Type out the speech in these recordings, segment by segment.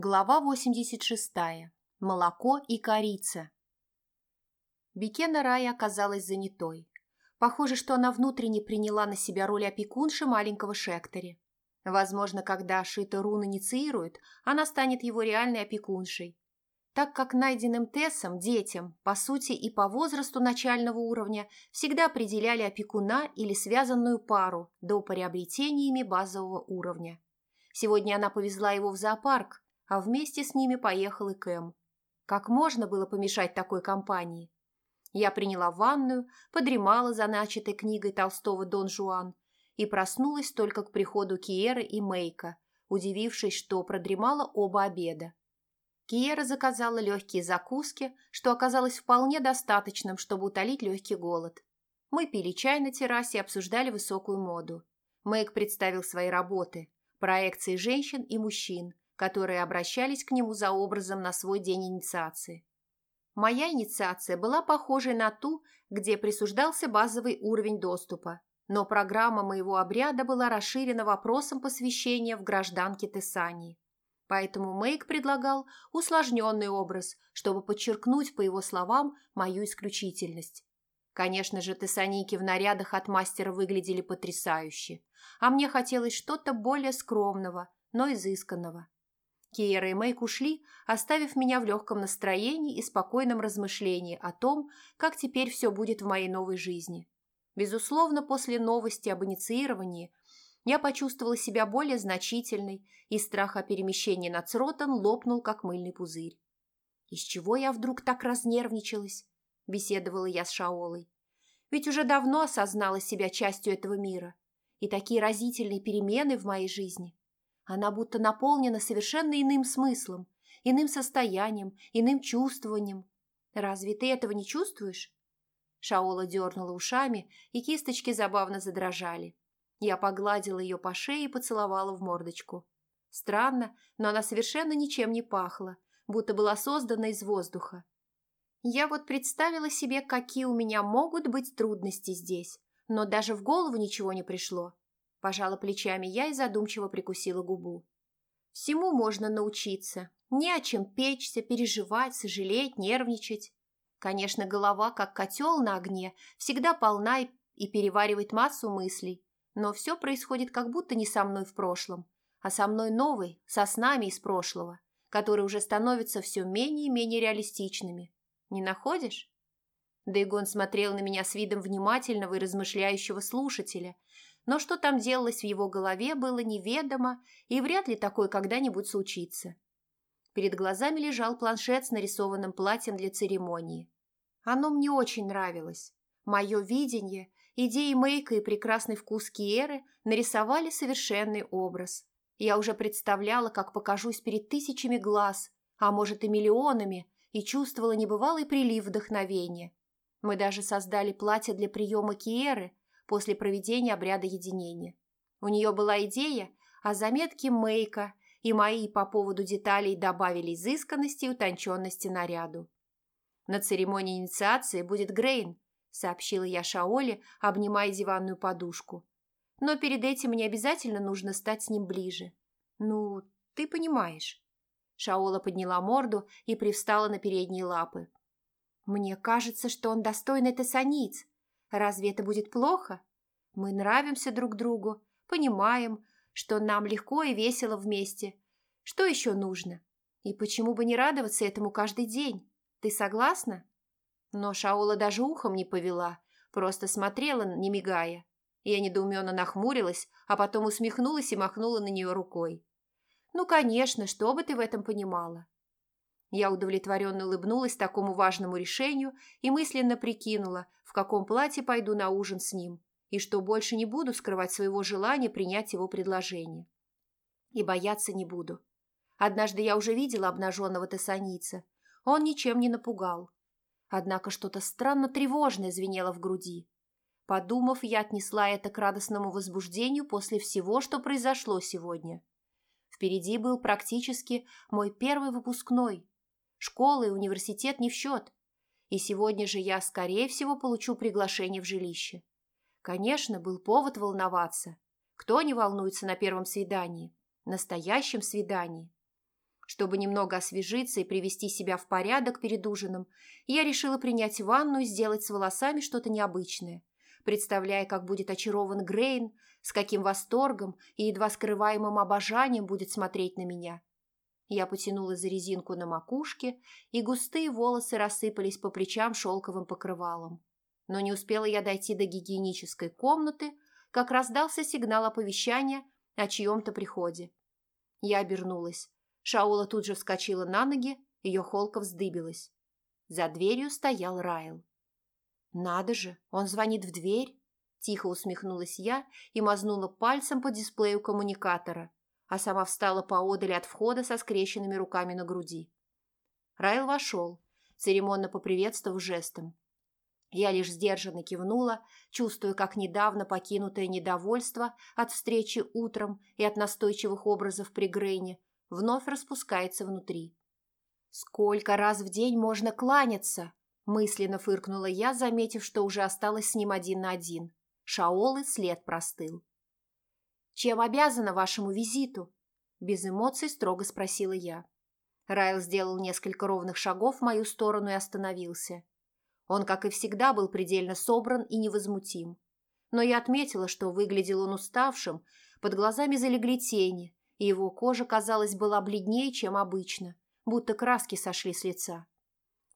Глава 86. Молоко и корица. Бекена Рая оказалась занятой. Похоже, что она внутренне приняла на себя роль опекунши маленького Шектори. Возможно, когда Шита Рун инициирует, она станет его реальной опекуншей. Так как найденным Тессом, детям, по сути и по возрасту начального уровня, всегда определяли опекуна или связанную пару до приобретения ими базового уровня. Сегодня она повезла его в зоопарк, а вместе с ними поехал и Кэм. Как можно было помешать такой компании? Я приняла ванную, подремала за начатой книгой Толстого «Дон Жуан» и проснулась только к приходу Киеры и Мейка, удивившись, что продремала оба обеда. Киера заказала легкие закуски, что оказалось вполне достаточным, чтобы утолить легкий голод. Мы пили чай на террасе и обсуждали высокую моду. Мэйк представил свои работы, проекции женщин и мужчин, которые обращались к нему за образом на свой день инициации. Моя инициация была похожей на ту, где присуждался базовый уровень доступа, но программа моего обряда была расширена вопросом посвящения в гражданке Тессании. Поэтому Мейк предлагал усложненный образ, чтобы подчеркнуть, по его словам, мою исключительность. Конечно же, тессанийки в нарядах от мастера выглядели потрясающе, а мне хотелось что-то более скромного, но изысканного. Киера и Мэйк ушли, оставив меня в легком настроении и спокойном размышлении о том, как теперь все будет в моей новой жизни. Безусловно, после новости об инициировании я почувствовала себя более значительной, и страх о перемещении на Цротон лопнул, как мыльный пузырь. «Из чего я вдруг так разнервничалась?» – беседовала я с Шаолой. «Ведь уже давно осознала себя частью этого мира, и такие разительные перемены в моей жизни она будто наполнена совершенно иным смыслом, иным состоянием, иным чувствованием. Разве ты этого не чувствуешь? Шаола дернула ушами, и кисточки забавно задрожали. Я погладила ее по шее и поцеловала в мордочку. Странно, но она совершенно ничем не пахла, будто была создана из воздуха. Я вот представила себе, какие у меня могут быть трудности здесь, но даже в голову ничего не пришло. Пожала плечами я и задумчиво прикусила губу. Всему можно научиться. Не о чем печься, переживать, сожалеть, нервничать. Конечно, голова, как котел на огне, всегда полна и, и переваривает массу мыслей. Но все происходит как будто не со мной в прошлом, а со мной новый, со снами из прошлого, которые уже становятся все менее и менее реалистичными. Не находишь? Дейгон смотрел на меня с видом внимательного и размышляющего слушателя – но что там делалось в его голове, было неведомо, и вряд ли такое когда-нибудь случится. Перед глазами лежал планшет с нарисованным платьем для церемонии. Оно мне очень нравилось. Мое видение, идеи Мейка и прекрасный вкус Киеры нарисовали совершенный образ. Я уже представляла, как покажусь перед тысячами глаз, а может и миллионами, и чувствовала небывалый прилив вдохновения. Мы даже создали платье для приема Киеры, после проведения обряда единения. У нее была идея, а заметки Мейка и мои по поводу деталей добавили изысканности и утонченности наряду. На церемонии инициации будет Грейн, сообщила я Шаоле, обнимая диванную подушку. Но перед этим мне обязательно нужно стать с ним ближе. Ну, ты понимаешь. Шаола подняла морду и привстала на передние лапы. Мне кажется, что он достойный тессаниц, Разве это будет плохо? Мы нравимся друг другу, понимаем, что нам легко и весело вместе. Что еще нужно? И почему бы не радоваться этому каждый день? Ты согласна? Но Шаула даже ухом не повела, просто смотрела, не мигая. Я недоуменно нахмурилась, а потом усмехнулась и махнула на нее рукой. «Ну, конечно, что бы ты в этом понимала?» Я удовлетворенно улыбнулась такому важному решению и мысленно прикинула, в каком платье пойду на ужин с ним, и что больше не буду скрывать своего желания принять его предложение. И бояться не буду. Однажды я уже видела обнаженного тессаница. Он ничем не напугал. Однако что-то странно тревожное звенело в груди. Подумав, я отнесла это к радостному возбуждению после всего, что произошло сегодня. Впереди был практически мой первый выпускной, Школа и университет не в счет. И сегодня же я, скорее всего, получу приглашение в жилище. Конечно, был повод волноваться. Кто не волнуется на первом свидании? Настоящем свидании. Чтобы немного освежиться и привести себя в порядок перед ужином, я решила принять ванну и сделать с волосами что-то необычное, представляя, как будет очарован Грейн, с каким восторгом и едва скрываемым обожанием будет смотреть на меня. Я потянула за резинку на макушке, и густые волосы рассыпались по плечам шелковым покрывалом. Но не успела я дойти до гигиенической комнаты, как раздался сигнал оповещания о чьем-то приходе. Я обернулась. Шаула тут же вскочила на ноги, ее холка вздыбилась. За дверью стоял Райл. «Надо же, он звонит в дверь!» Тихо усмехнулась я и мазнула пальцем по дисплею коммуникатора, а сама встала поодаль от входа со скрещенными руками на груди. Райл вошел, церемонно поприветствовав жестом. Я лишь сдержанно кивнула, чувствуя, как недавно покинутое недовольство от встречи утром и от настойчивых образов при Грейне вновь распускается внутри. «Сколько раз в день можно кланяться?» – мысленно фыркнула я, заметив, что уже осталась с ним один на один. Шаолы след простыл. «Чем обязана вашему визиту?» – без эмоций строго спросила я. Райл сделал несколько ровных шагов в мою сторону и остановился. Он, как и всегда, был предельно собран и невозмутим. Но я отметила, что выглядел он уставшим, под глазами залегли тени, и его кожа, казалось, была бледнее, чем обычно, будто краски сошли с лица.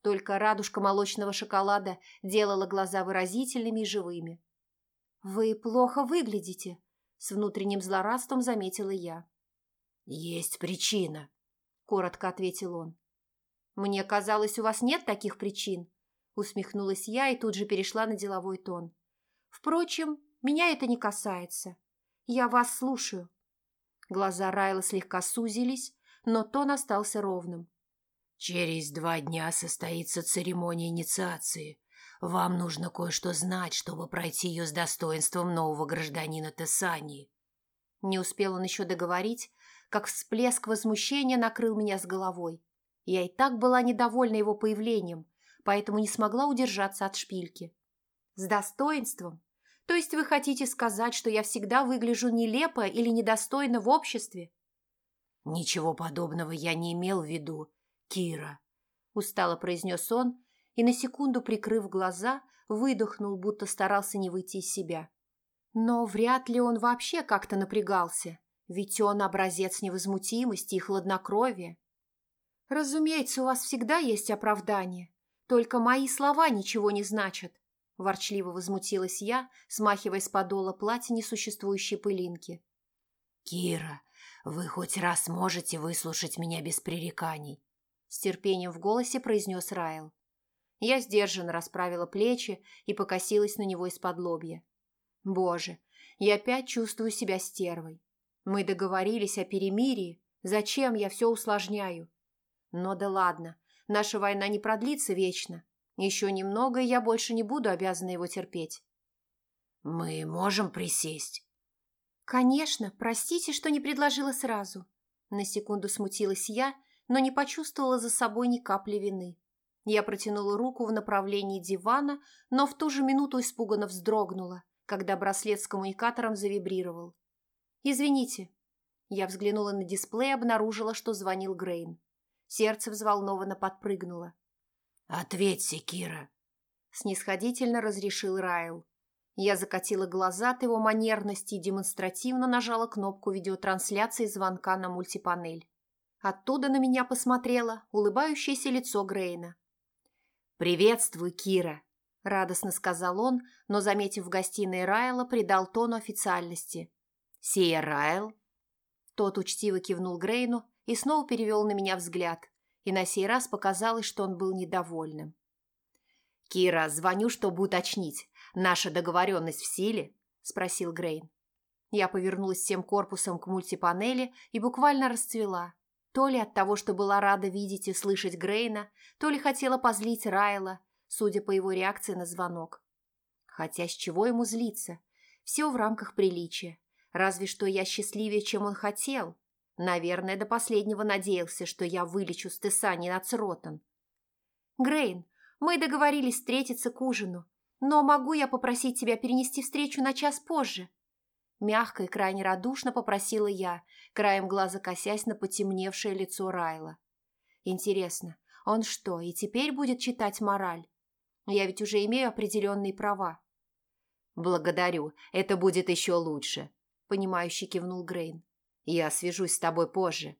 Только радужка молочного шоколада делала глаза выразительными и живыми. «Вы плохо выглядите», — с внутренним злорадством заметила я. «Есть причина», — коротко ответил он. «Мне казалось, у вас нет таких причин», — усмехнулась я и тут же перешла на деловой тон. «Впрочем, меня это не касается. Я вас слушаю». Глаза Райла слегка сузились, но тон остался ровным. «Через два дня состоится церемония инициации. Вам нужно кое-что знать, чтобы пройти ее с достоинством нового гражданина Тессании». Не успел он еще договорить, как всплеск возмущения накрыл меня с головой. Я и так была недовольна его появлением, поэтому не смогла удержаться от шпильки. «С достоинством? То есть вы хотите сказать, что я всегда выгляжу нелепо или недостойно в обществе? Ничего подобного я не имел в виду, Кира, устало произнес он и на секунду, прикрыв глаза, выдохнул, будто старался не выйти из себя. Но вряд ли он вообще как-то напрягался, ведь он образец невозмутимости и хладнокровия. Разумеется, у вас всегда есть оправдание, только мои слова ничего не значат. Ворчливо возмутилась я, смахивая с подола платья несуществующие пылинки. «Кира, вы хоть раз можете выслушать меня без пререканий?» С терпением в голосе произнес Райл. Я сдержанно расправила плечи и покосилась на него из-под лобья. «Боже, я опять чувствую себя стервой. Мы договорились о перемирии. Зачем я все усложняю? Но да ладно, наша война не продлится вечно. Еще немного, и я больше не буду обязана его терпеть. «Мы можем присесть?» «Конечно, простите, что не предложила сразу». На секунду смутилась я, но не почувствовала за собой ни капли вины. Я протянула руку в направлении дивана, но в ту же минуту испуганно вздрогнула, когда браслет с коммуникатором завибрировал. «Извините». Я взглянула на дисплей и обнаружила, что звонил Грейн. Сердце взволнованно подпрыгнуло. «Ответьте, Кира!» Снисходительно разрешил Райл. Я закатила глаза от его манерности и демонстративно нажала кнопку видеотрансляции звонка на мультипанель. Оттуда на меня посмотрело улыбающееся лицо Грейна. «Приветствуй, Кира!» – радостно сказал он, но, заметив в гостиной Райла, придал тону официальности. «Сия Райл?» Тот учтиво кивнул Грейну и снова перевел на меня взгляд, и на сей раз показалось, что он был недовольным. «Кира, звоню, чтобы уточнить, наша договоренность в силе?» – спросил Грейн. Я повернулась всем корпусом к мультипанели и буквально расцвела. То ли от того, что была рада видеть и слышать Грейна, то ли хотела позлить Райла, судя по его реакции на звонок. Хотя с чего ему злиться? Все в рамках приличия. Разве что я счастливее, чем он хотел, Наверное, до последнего надеялся, что я вылечу Стесани на Цротон. «Грейн, мы договорились встретиться к ужину, но могу я попросить тебя перенести встречу на час позже?» Мягко и крайне радушно попросила я, краем глаза косясь на потемневшее лицо Райла. Интересно, он что, и теперь будет читать мораль? Я ведь уже имею определенные права. «Благодарю, это будет еще лучше», – понимающе кивнул Грейн. «Я свяжусь с тобой позже».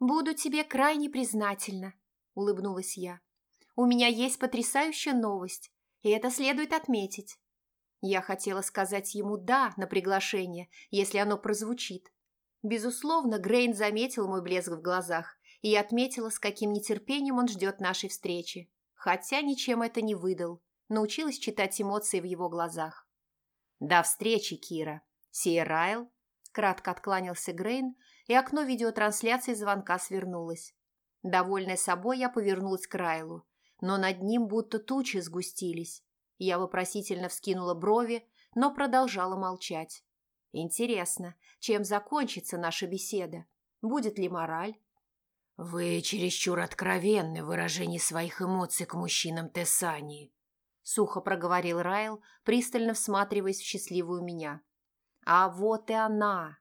«Буду тебе крайне признательна», – улыбнулась я. «У меня есть потрясающая новость, и это следует отметить. Я хотела сказать ему «да» на приглашение, если оно прозвучит. Безусловно, Грейн заметил мой блеск в глазах, и отметила, с каким нетерпением он ждет нашей встречи. Хотя ничем это не выдал. Научилась читать эмоции в его глазах. «До встречи, Кира. Сей Райл?» Кратко откланялся Грейн, и окно видеотрансляции звонка свернулось. Довольная собой, я повернулась к Райлу, но над ним будто тучи сгустились. Я вопросительно вскинула брови, но продолжала молчать. Интересно, чем закончится наша беседа? Будет ли мораль? «Вы чересчур откровенны в выражении своих эмоций к мужчинам Тессании», — сухо проговорил Райл, пристально всматриваясь в счастливую меня. «А вот и она!»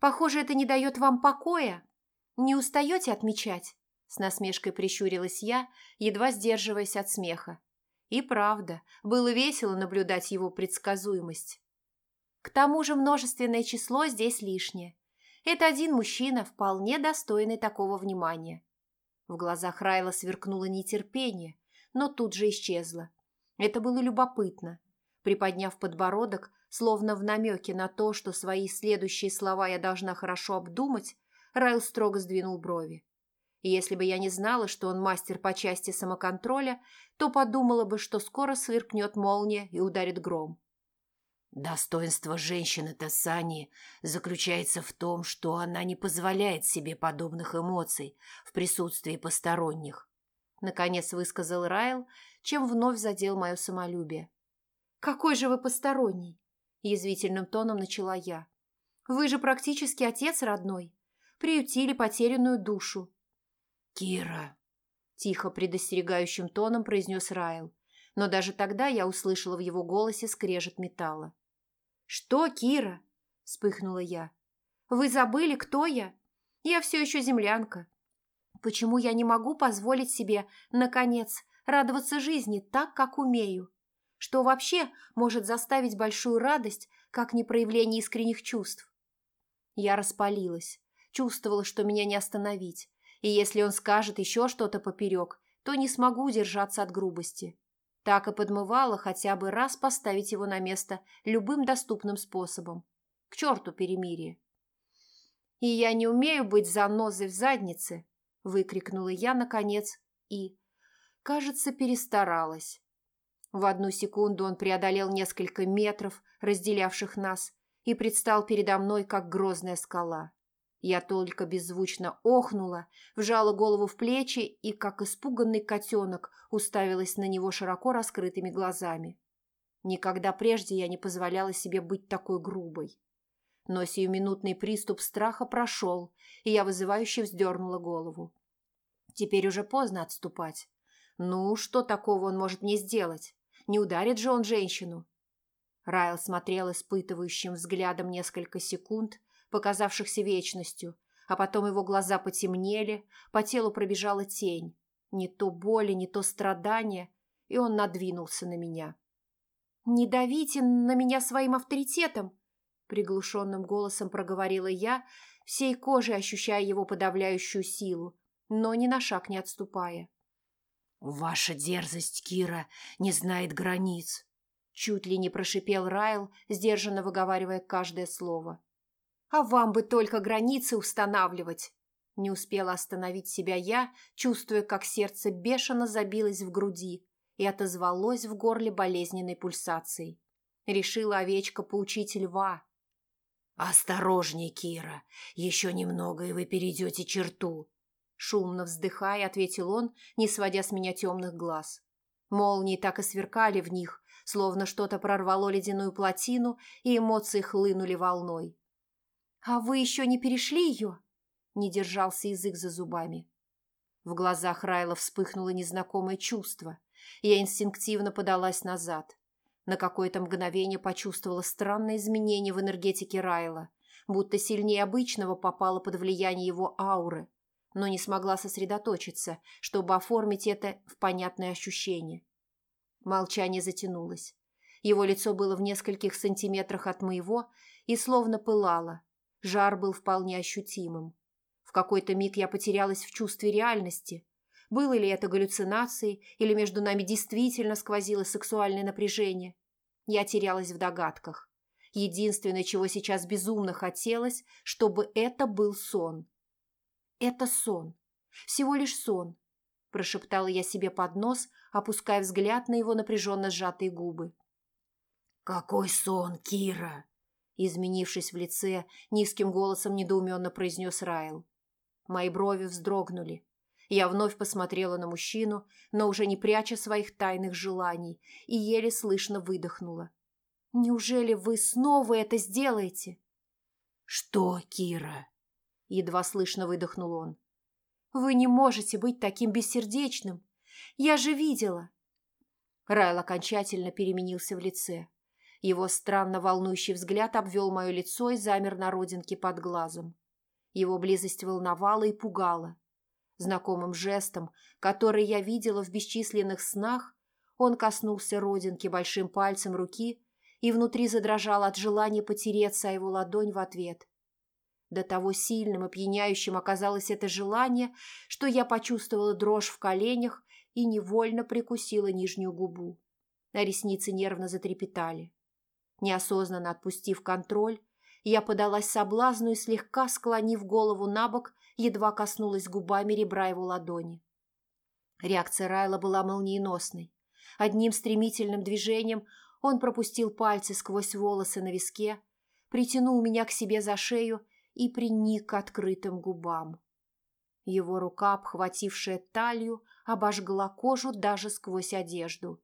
«Похоже, это не дает вам покоя. Не устаете отмечать?» С насмешкой прищурилась я, едва сдерживаясь от смеха. И правда, было весело наблюдать его предсказуемость. К тому же множественное число здесь лишнее. Это один мужчина, вполне достойный такого внимания. В глазах Райла сверкнуло нетерпение, но тут же исчезло. Это было любопытно. Приподняв подбородок, словно в намеке на то, что свои следующие слова я должна хорошо обдумать, Райл строго сдвинул брови. Если бы я не знала, что он мастер по части самоконтроля, то подумала бы, что скоро сверкнет молния и ударит гром. Достоинство женщины Тассани заключается в том, что она не позволяет себе подобных эмоций в присутствии посторонних. Наконец высказал Райл, чем вновь задел мое самолюбие. «Какой же вы посторонний?» – язвительным тоном начала я. «Вы же практически отец родной. Приютили потерянную душу. «Кира!» – тихо предостерегающим тоном произнес Райл, но даже тогда я услышала в его голосе скрежет металла. «Что, Кира?» – вспыхнула я. «Вы забыли, кто я? Я все еще землянка. Почему я не могу позволить себе, наконец, радоваться жизни так, как умею? Что вообще может заставить большую радость, как не проявление искренних чувств?» Я распалилась, чувствовала, что меня не остановить, и если он скажет еще что-то поперек, то не смогу удержаться от грубости. Так и подмывала хотя бы раз поставить его на место любым доступным способом. К черту перемирие. «И я не умею быть занозой в заднице!» – выкрикнула я, наконец, и, кажется, перестаралась. В одну секунду он преодолел несколько метров, разделявших нас, и предстал передо мной, как грозная скала. Я только беззвучно охнула, вжала голову в плечи и, как испуганный котенок, уставилась на него широко раскрытыми глазами. Никогда прежде я не позволяла себе быть такой грубой. Но сиюминутный приступ страха прошел, и я вызывающе вздернула голову. Теперь уже поздно отступать. Ну, что такого он может мне сделать? Не ударит же он женщину? Райл смотрел испытывающим взглядом несколько секунд, показавшихся вечностью, а потом его глаза потемнели, по телу пробежала тень. Не то боли, не то страдания, и он надвинулся на меня. «Не давите на меня своим авторитетом!» приглушенным голосом проговорила я, всей кожей ощущая его подавляющую силу, но ни на шаг не отступая. «Ваша дерзость, Кира, не знает границ!» Чуть ли не прошипел Райл, сдержанно выговаривая каждое слово. А вам бы только границы устанавливать. Не успела остановить себя я, чувствуя, как сердце бешено забилось в груди и отозвалось в горле болезненной пульсацией. Решила овечка поучить льва. «Осторожней, Кира, еще немного, и вы перейдете черту!» Шумно вздыхая, ответил он, не сводя с меня темных глаз. Молнии так и сверкали в них, словно что-то прорвало ледяную плотину, и эмоции хлынули волной. «А вы еще не перешли ее?» Не держался язык за зубами. В глазах Райла вспыхнуло незнакомое чувство, я инстинктивно подалась назад. На какое-то мгновение почувствовала странное изменение в энергетике Райла, будто сильнее обычного попала под влияние его ауры, но не смогла сосредоточиться, чтобы оформить это в понятное ощущение. Молчание затянулось. Его лицо было в нескольких сантиметрах от моего и словно пылало. Жар был вполне ощутимым. В какой-то миг я потерялась в чувстве реальности. Было ли это галлюцинацией, или между нами действительно сквозило сексуальное напряжение? Я терялась в догадках. Единственное, чего сейчас безумно хотелось, чтобы это был сон. «Это сон. Всего лишь сон», – прошептала я себе под нос, опуская взгляд на его напряженно сжатые губы. «Какой сон, Кира!» Изменившись в лице, низким голосом недоуменно произнес Райл. Мои брови вздрогнули. Я вновь посмотрела на мужчину, но уже не пряча своих тайных желаний, и еле слышно выдохнула. «Неужели вы снова это сделаете?» «Что, Кира?» Едва слышно выдохнул он. «Вы не можете быть таким бессердечным. Я же видела!» Райл окончательно переменился в лице. Его странно волнующий взгляд обвел мое лицо и замер на родинке под глазом. Его близость волновала и пугала. Знакомым жестом, который я видела в бесчисленных снах, он коснулся родинки большим пальцем руки и внутри задрожал от желания потереться о его ладонь в ответ. До того сильным и пьяняющим оказалось это желание, что я почувствовала дрожь в коленях и невольно прикусила нижнюю губу. А ресницы нервно затрепетали. Неосознанно отпустив контроль, я подалась соблазну и, слегка склонив голову на бок, едва коснулась губами ребра его ладони. Реакция Райла была молниеносной. Одним стремительным движением он пропустил пальцы сквозь волосы на виске, притянул меня к себе за шею и приник к открытым губам. Его рука, обхватившая талию, обожгла кожу даже сквозь одежду.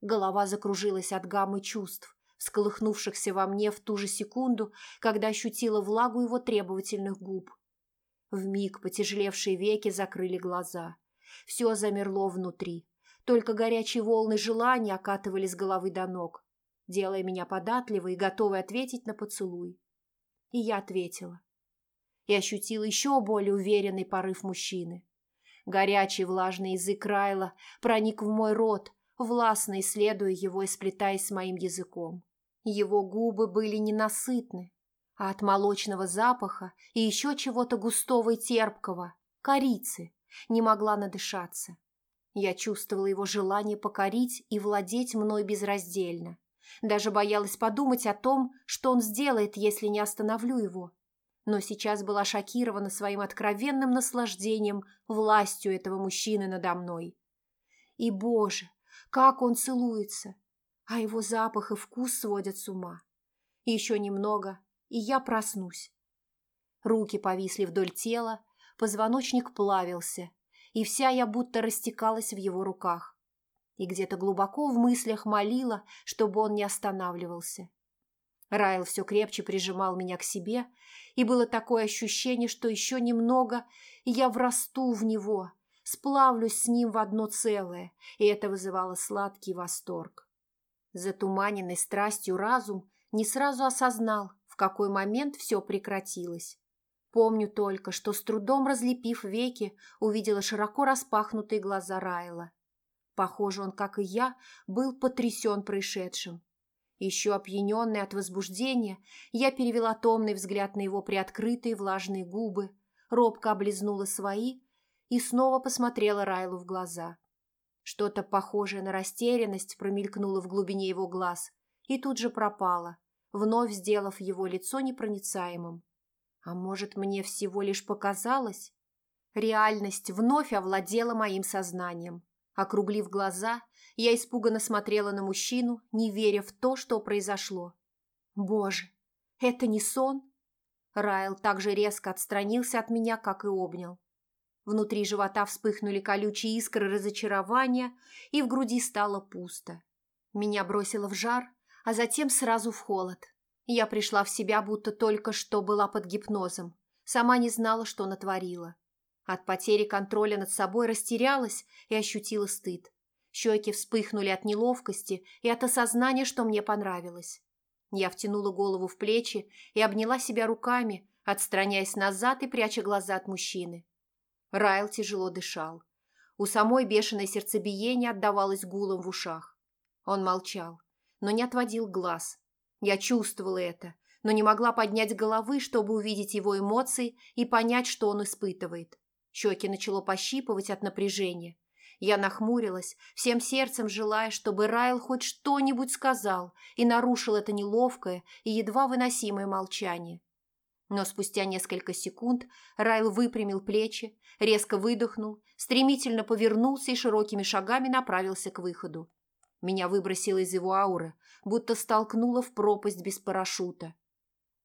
Голова закружилась от гаммы чувств, всколыхнувшихся во мне в ту же секунду, когда ощутила влагу его требовательных губ. Вмиг потяжелевшие веки закрыли глаза. Все замерло внутри. Только горячие волны желания окатывали с головы до ног, делая меня податливой и готовой ответить на поцелуй. И я ответила. И ощутила еще более уверенный порыв мужчины. Горячий влажный язык Райла проник в мой рот, властно исследуя его и сплетаясь с моим языком. Его губы были ненасытны, а от молочного запаха и еще чего-то густого и терпкого, корицы, не могла надышаться. Я чувствовала его желание покорить и владеть мной безраздельно. Даже боялась подумать о том, что он сделает, если не остановлю его. Но сейчас была шокирована своим откровенным наслаждением властью этого мужчины надо мной. И, боже, как он целуется! А его запах и вкус сводят с ума. Еще немного, и я проснусь. Руки повисли вдоль тела, позвоночник плавился, и вся я будто растекалась в его руках. И где-то глубоко в мыслях молила, чтобы он не останавливался. Райл все крепче прижимал меня к себе, и было такое ощущение, что еще немного, и я врасту в него, сплавлюсь с ним в одно целое, и это вызывало сладкий восторг. Затуманенный страстью разум не сразу осознал, в какой момент все прекратилось. Помню только, что с трудом разлепив веки, увидела широко распахнутые глаза Райла. Похоже, он, как и я, был потрясен происшедшим. Еще опьяненный от возбуждения, я перевела томный взгляд на его приоткрытые влажные губы, робко облизнула свои и снова посмотрела Райлу в глаза. Что-то похожее на растерянность промелькнуло в глубине его глаз и тут же пропало, вновь сделав его лицо непроницаемым. А может, мне всего лишь показалось? Реальность вновь овладела моим сознанием. Округлив глаза, я испуганно смотрела на мужчину, не веря в то, что произошло. Боже, это не сон? Райл также резко отстранился от меня, как и обнял. Внутри живота вспыхнули колючие искры разочарования, и в груди стало пусто. Меня бросило в жар, а затем сразу в холод. Я пришла в себя, будто только что была под гипнозом. Сама не знала, что натворила. От потери контроля над собой растерялась и ощутила стыд. Щеки вспыхнули от неловкости и от осознания, что мне понравилось. Я втянула голову в плечи и обняла себя руками, отстраняясь назад и пряча глаза от мужчины. Райл тяжело дышал. У самой бешеное сердцебиение отдавалось гулом в ушах. Он молчал, но не отводил глаз. Я чувствовала это, но не могла поднять головы, чтобы увидеть его эмоции и понять, что он испытывает. Щеки начало пощипывать от напряжения. Я нахмурилась, всем сердцем желая, чтобы Райл хоть что-нибудь сказал и нарушил это неловкое и едва выносимое молчание. Но спустя несколько секунд Райл выпрямил плечи, резко выдохнул, стремительно повернулся и широкими шагами направился к выходу. Меня выбросило из его ауры, будто столкнуло в пропасть без парашюта.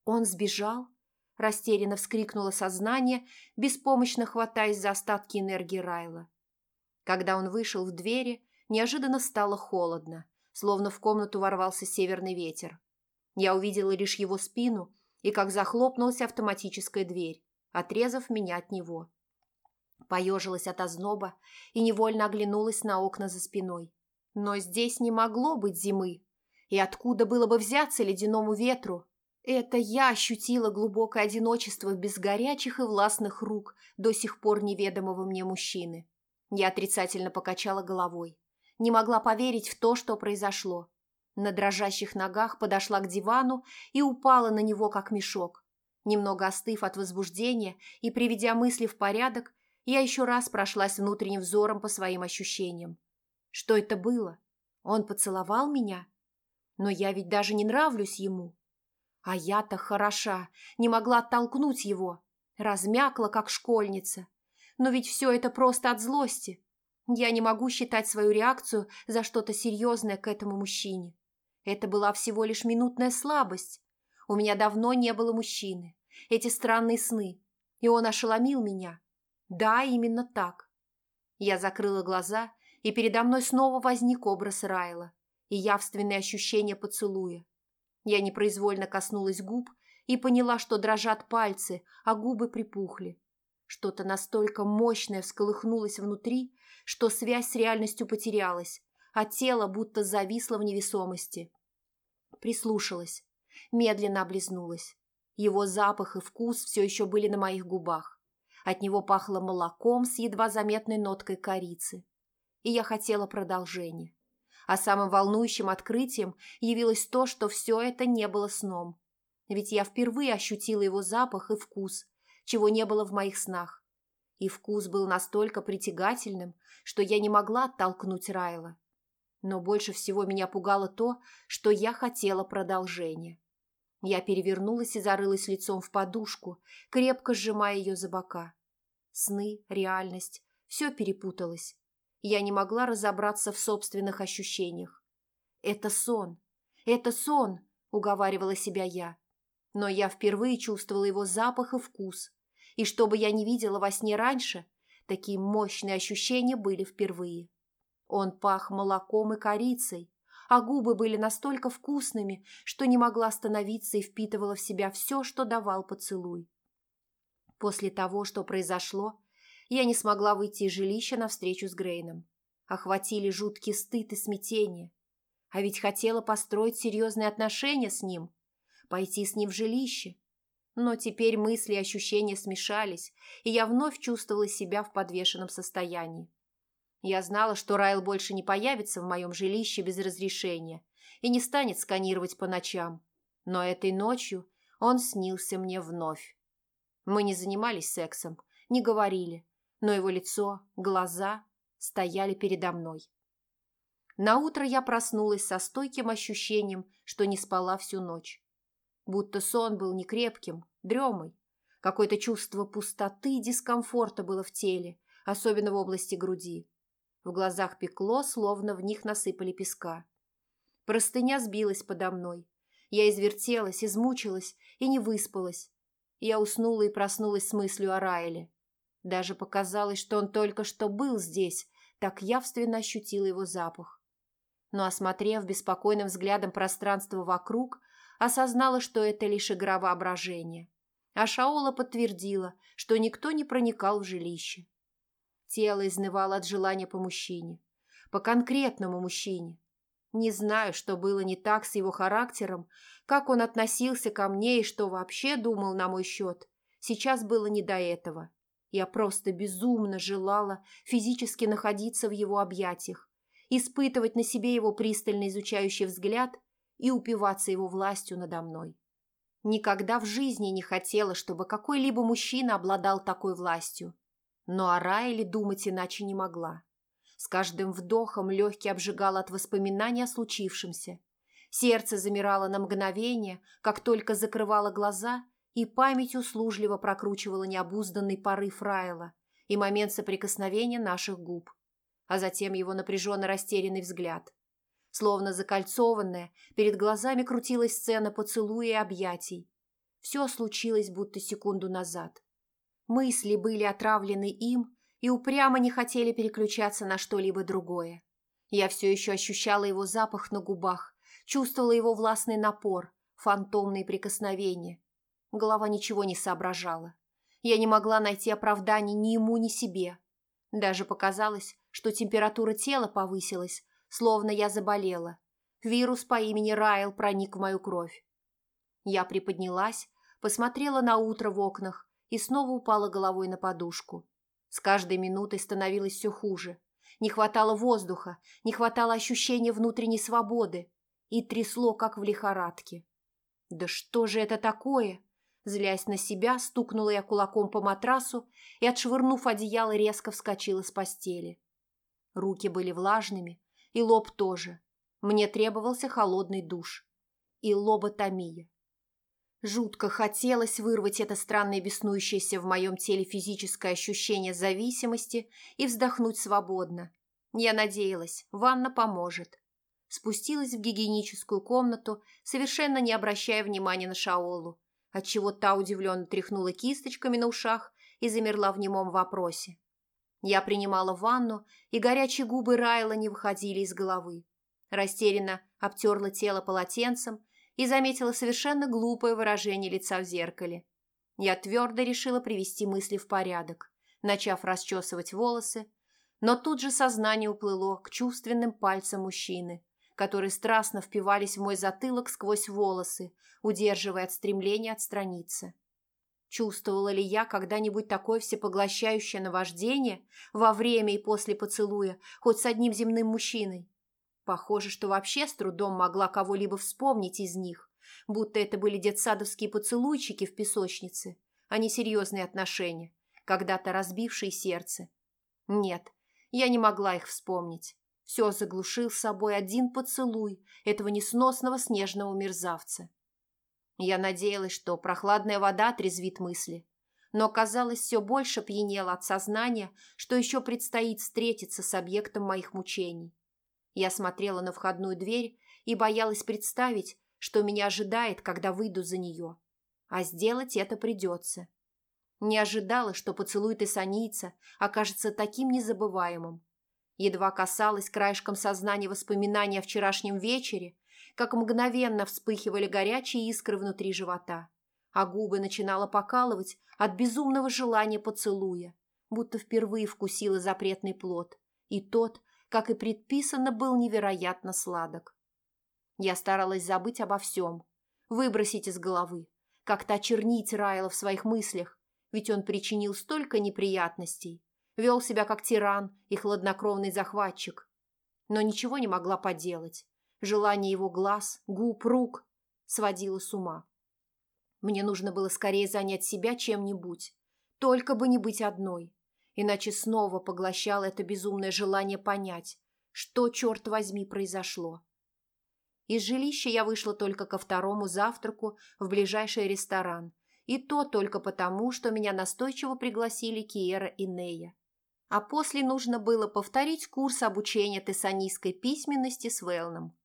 «Он сбежал?» – растерянно вскрикнуло сознание, беспомощно хватаясь за остатки энергии Райла. Когда он вышел в двери, неожиданно стало холодно, словно в комнату ворвался северный ветер. Я увидела лишь его спину и как захлопнулась автоматическая дверь, отрезав меня от него. Поежилась от озноба и невольно оглянулась на окна за спиной. Но здесь не могло быть зимы. И откуда было бы взяться ледяному ветру? Это я ощутила глубокое одиночество без горячих и властных рук до сих пор неведомого мне мужчины. Я отрицательно покачала головой. Не могла поверить в то, что произошло. На дрожащих ногах подошла к дивану и упала на него, как мешок. Немного остыв от возбуждения и приведя мысли в порядок, я еще раз прошлась внутренним взором по своим ощущениям. Что это было? Он поцеловал меня? Но я ведь даже не нравлюсь ему. А я-то хороша, не могла оттолкнуть его. Размякла, как школьница. Но ведь все это просто от злости. Я не могу считать свою реакцию за что-то серьезное к этому мужчине. Это была всего лишь минутная слабость. У меня давно не было мужчины. Эти странные сны. И он ошеломил меня. Да, именно так. Я закрыла глаза, и передо мной снова возник образ Райла и явственные ощущения поцелуя. Я непроизвольно коснулась губ и поняла, что дрожат пальцы, а губы припухли. Что-то настолько мощное всколыхнулось внутри, что связь с реальностью потерялась, а тело будто зависло в невесомости. Прислушалась, медленно облизнулась. Его запах и вкус все еще были на моих губах. От него пахло молоком с едва заметной ноткой корицы. И я хотела продолжения. А самым волнующим открытием явилось то, что все это не было сном. Ведь я впервые ощутила его запах и вкус, чего не было в моих снах. И вкус был настолько притягательным, что я не могла оттолкнуть Райла. Но больше всего меня пугало то, что я хотела продолжения. Я перевернулась и зарылась лицом в подушку, крепко сжимая ее за бока. Сны, реальность, все перепуталось. Я не могла разобраться в собственных ощущениях. «Это сон! Это сон!» – уговаривала себя я. Но я впервые чувствовала его запах и вкус. И что бы я не видела во сне раньше, такие мощные ощущения были впервые. Он пах молоком и корицей, а губы были настолько вкусными, что не могла остановиться и впитывала в себя все, что давал поцелуй. После того, что произошло, я не смогла выйти из жилища навстречу с Грейном. Охватили жуткий стыд и смятение. А ведь хотела построить серьезные отношения с ним, пойти с ним в жилище. Но теперь мысли и ощущения смешались, и я вновь чувствовала себя в подвешенном состоянии. Я знала, что Райл больше не появится в моем жилище без разрешения и не станет сканировать по ночам. Но этой ночью он снился мне вновь. Мы не занимались сексом, не говорили, но его лицо, глаза стояли передо мной. Наутро я проснулась со стойким ощущением, что не спала всю ночь. Будто сон был не крепким, дремой. Какое-то чувство пустоты и дискомфорта было в теле, особенно в области груди. В глазах пекло, словно в них насыпали песка. Простыня сбилась подо мной. Я извертелась, измучилась и не выспалась. Я уснула и проснулась с мыслью о Райле. Даже показалось, что он только что был здесь, так явственно ощутила его запах. Но, осмотрев беспокойным взглядом пространство вокруг, осознала, что это лишь игра воображения. А Шаола подтвердила, что никто не проникал в жилище. Тело изнывало от желания по мужчине. по конкретному мужчине. Не знаю, что было не так с его характером, как он относился ко мне и что вообще думал на мой счет. Сейчас было не до этого. Я просто безумно желала физически находиться в его объятиях, испытывать на себе его пристально изучающий взгляд и упиваться его властью надо мной. Никогда в жизни не хотела, чтобы какой-либо мужчина обладал такой властью. Но о Райле думать иначе не могла. С каждым вдохом легкий обжигал от воспоминаний о случившемся. Сердце замирало на мгновение, как только закрывало глаза, и память услужливо прокручивала необузданный порыв Райла и момент соприкосновения наших губ, а затем его напряженно растерянный взгляд. Словно закольцованная, перед глазами крутилась сцена поцелуя и объятий. Все случилось будто секунду назад. Мысли были отравлены им, и упрямо не хотели переключаться на что-либо другое. Я все еще ощущала его запах на губах, чувствовала его властный напор, фантомные прикосновения. Голова ничего не соображала. Я не могла найти оправданий ни ему, ни себе. Даже показалось, что температура тела повысилась, словно я заболела. Вирус по имени Райл проник в мою кровь. Я приподнялась, посмотрела на утро в окнах и снова упала головой на подушку. С каждой минутой становилось все хуже. Не хватало воздуха, не хватало ощущения внутренней свободы. И трясло, как в лихорадке. «Да что же это такое?» Злясь на себя, стукнула я кулаком по матрасу и, отшвырнув одеяло, резко вскочила с постели. Руки были влажными, и лоб тоже. Мне требовался холодный душ. И лоботомия. Жутко хотелось вырвать это странное беснующееся в моем теле физическое ощущение зависимости и вздохнуть свободно. Я надеялась, ванна поможет. Спустилась в гигиеническую комнату, совершенно не обращая внимания на Шаолу, отчего та удивленно тряхнула кисточками на ушах и замерла в немом вопросе. Я принимала ванну, и горячие губы Райла не выходили из головы. Растерянно обтерла тело полотенцем и заметила совершенно глупое выражение лица в зеркале. Я твердо решила привести мысли в порядок, начав расчесывать волосы, но тут же сознание уплыло к чувственным пальцам мужчины, которые страстно впивались в мой затылок сквозь волосы, удерживая от стремления отстраниться. Чувствовала ли я когда-нибудь такое всепоглощающее наваждение во время и после поцелуя хоть с одним земным мужчиной? Похоже, что вообще с трудом могла кого-либо вспомнить из них, будто это были детсадовские поцелуйчики в песочнице, а не серьезные отношения, когда-то разбившие сердце. Нет, я не могла их вспомнить. Все заглушил собой один поцелуй этого несносного снежного мерзавца. Я надеялась, что прохладная вода отрезвит мысли, но, казалось, все больше пьянела от сознания, что еще предстоит встретиться с объектом моих мучений. Я смотрела на входную дверь и боялась представить, что меня ожидает, когда выйду за нее. А сделать это придется. Не ожидала, что поцелуй тессанийца окажется таким незабываемым. Едва касалась краешком сознания воспоминаний о вчерашнем вечере, как мгновенно вспыхивали горячие искры внутри живота, а губы начинала покалывать от безумного желания поцелуя, будто впервые вкусила запретный плод, и тот как и предписано, был невероятно сладок. Я старалась забыть обо всем, выбросить из головы, как-то очернить Райла в своих мыслях, ведь он причинил столько неприятностей, вел себя как тиран и хладнокровный захватчик. Но ничего не могла поделать. Желание его глаз, губ, рук сводило с ума. Мне нужно было скорее занять себя чем-нибудь, только бы не быть одной иначе снова поглощал это безумное желание понять, что, черт возьми, произошло. Из жилища я вышла только ко второму завтраку в ближайший ресторан, и то только потому, что меня настойчиво пригласили Киера и Нея. А после нужно было повторить курс обучения тессанийской письменности с Велном.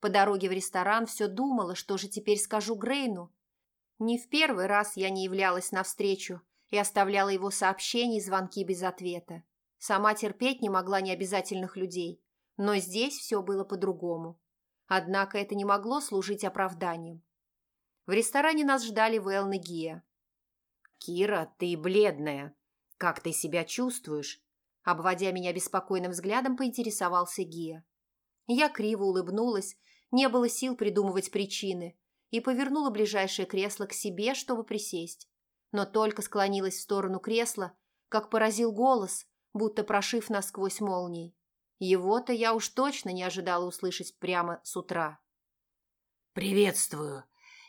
По дороге в ресторан все думала, что же теперь скажу Грейну. Не в первый раз я не являлась навстречу и оставляла его сообщения и звонки без ответа. Сама терпеть не могла необязательных людей, но здесь все было по-другому. Однако это не могло служить оправданием. В ресторане нас ждали Вэлн и Гия. «Кира, ты бледная. Как ты себя чувствуешь?» Обводя меня беспокойным взглядом, поинтересовался Гия. Я криво улыбнулась, не было сил придумывать причины, и повернула ближайшее кресло к себе, чтобы присесть. Но только склонилась в сторону кресла, как поразил голос, будто прошив насквозь молнией. Его-то я уж точно не ожидала услышать прямо с утра. «Приветствую.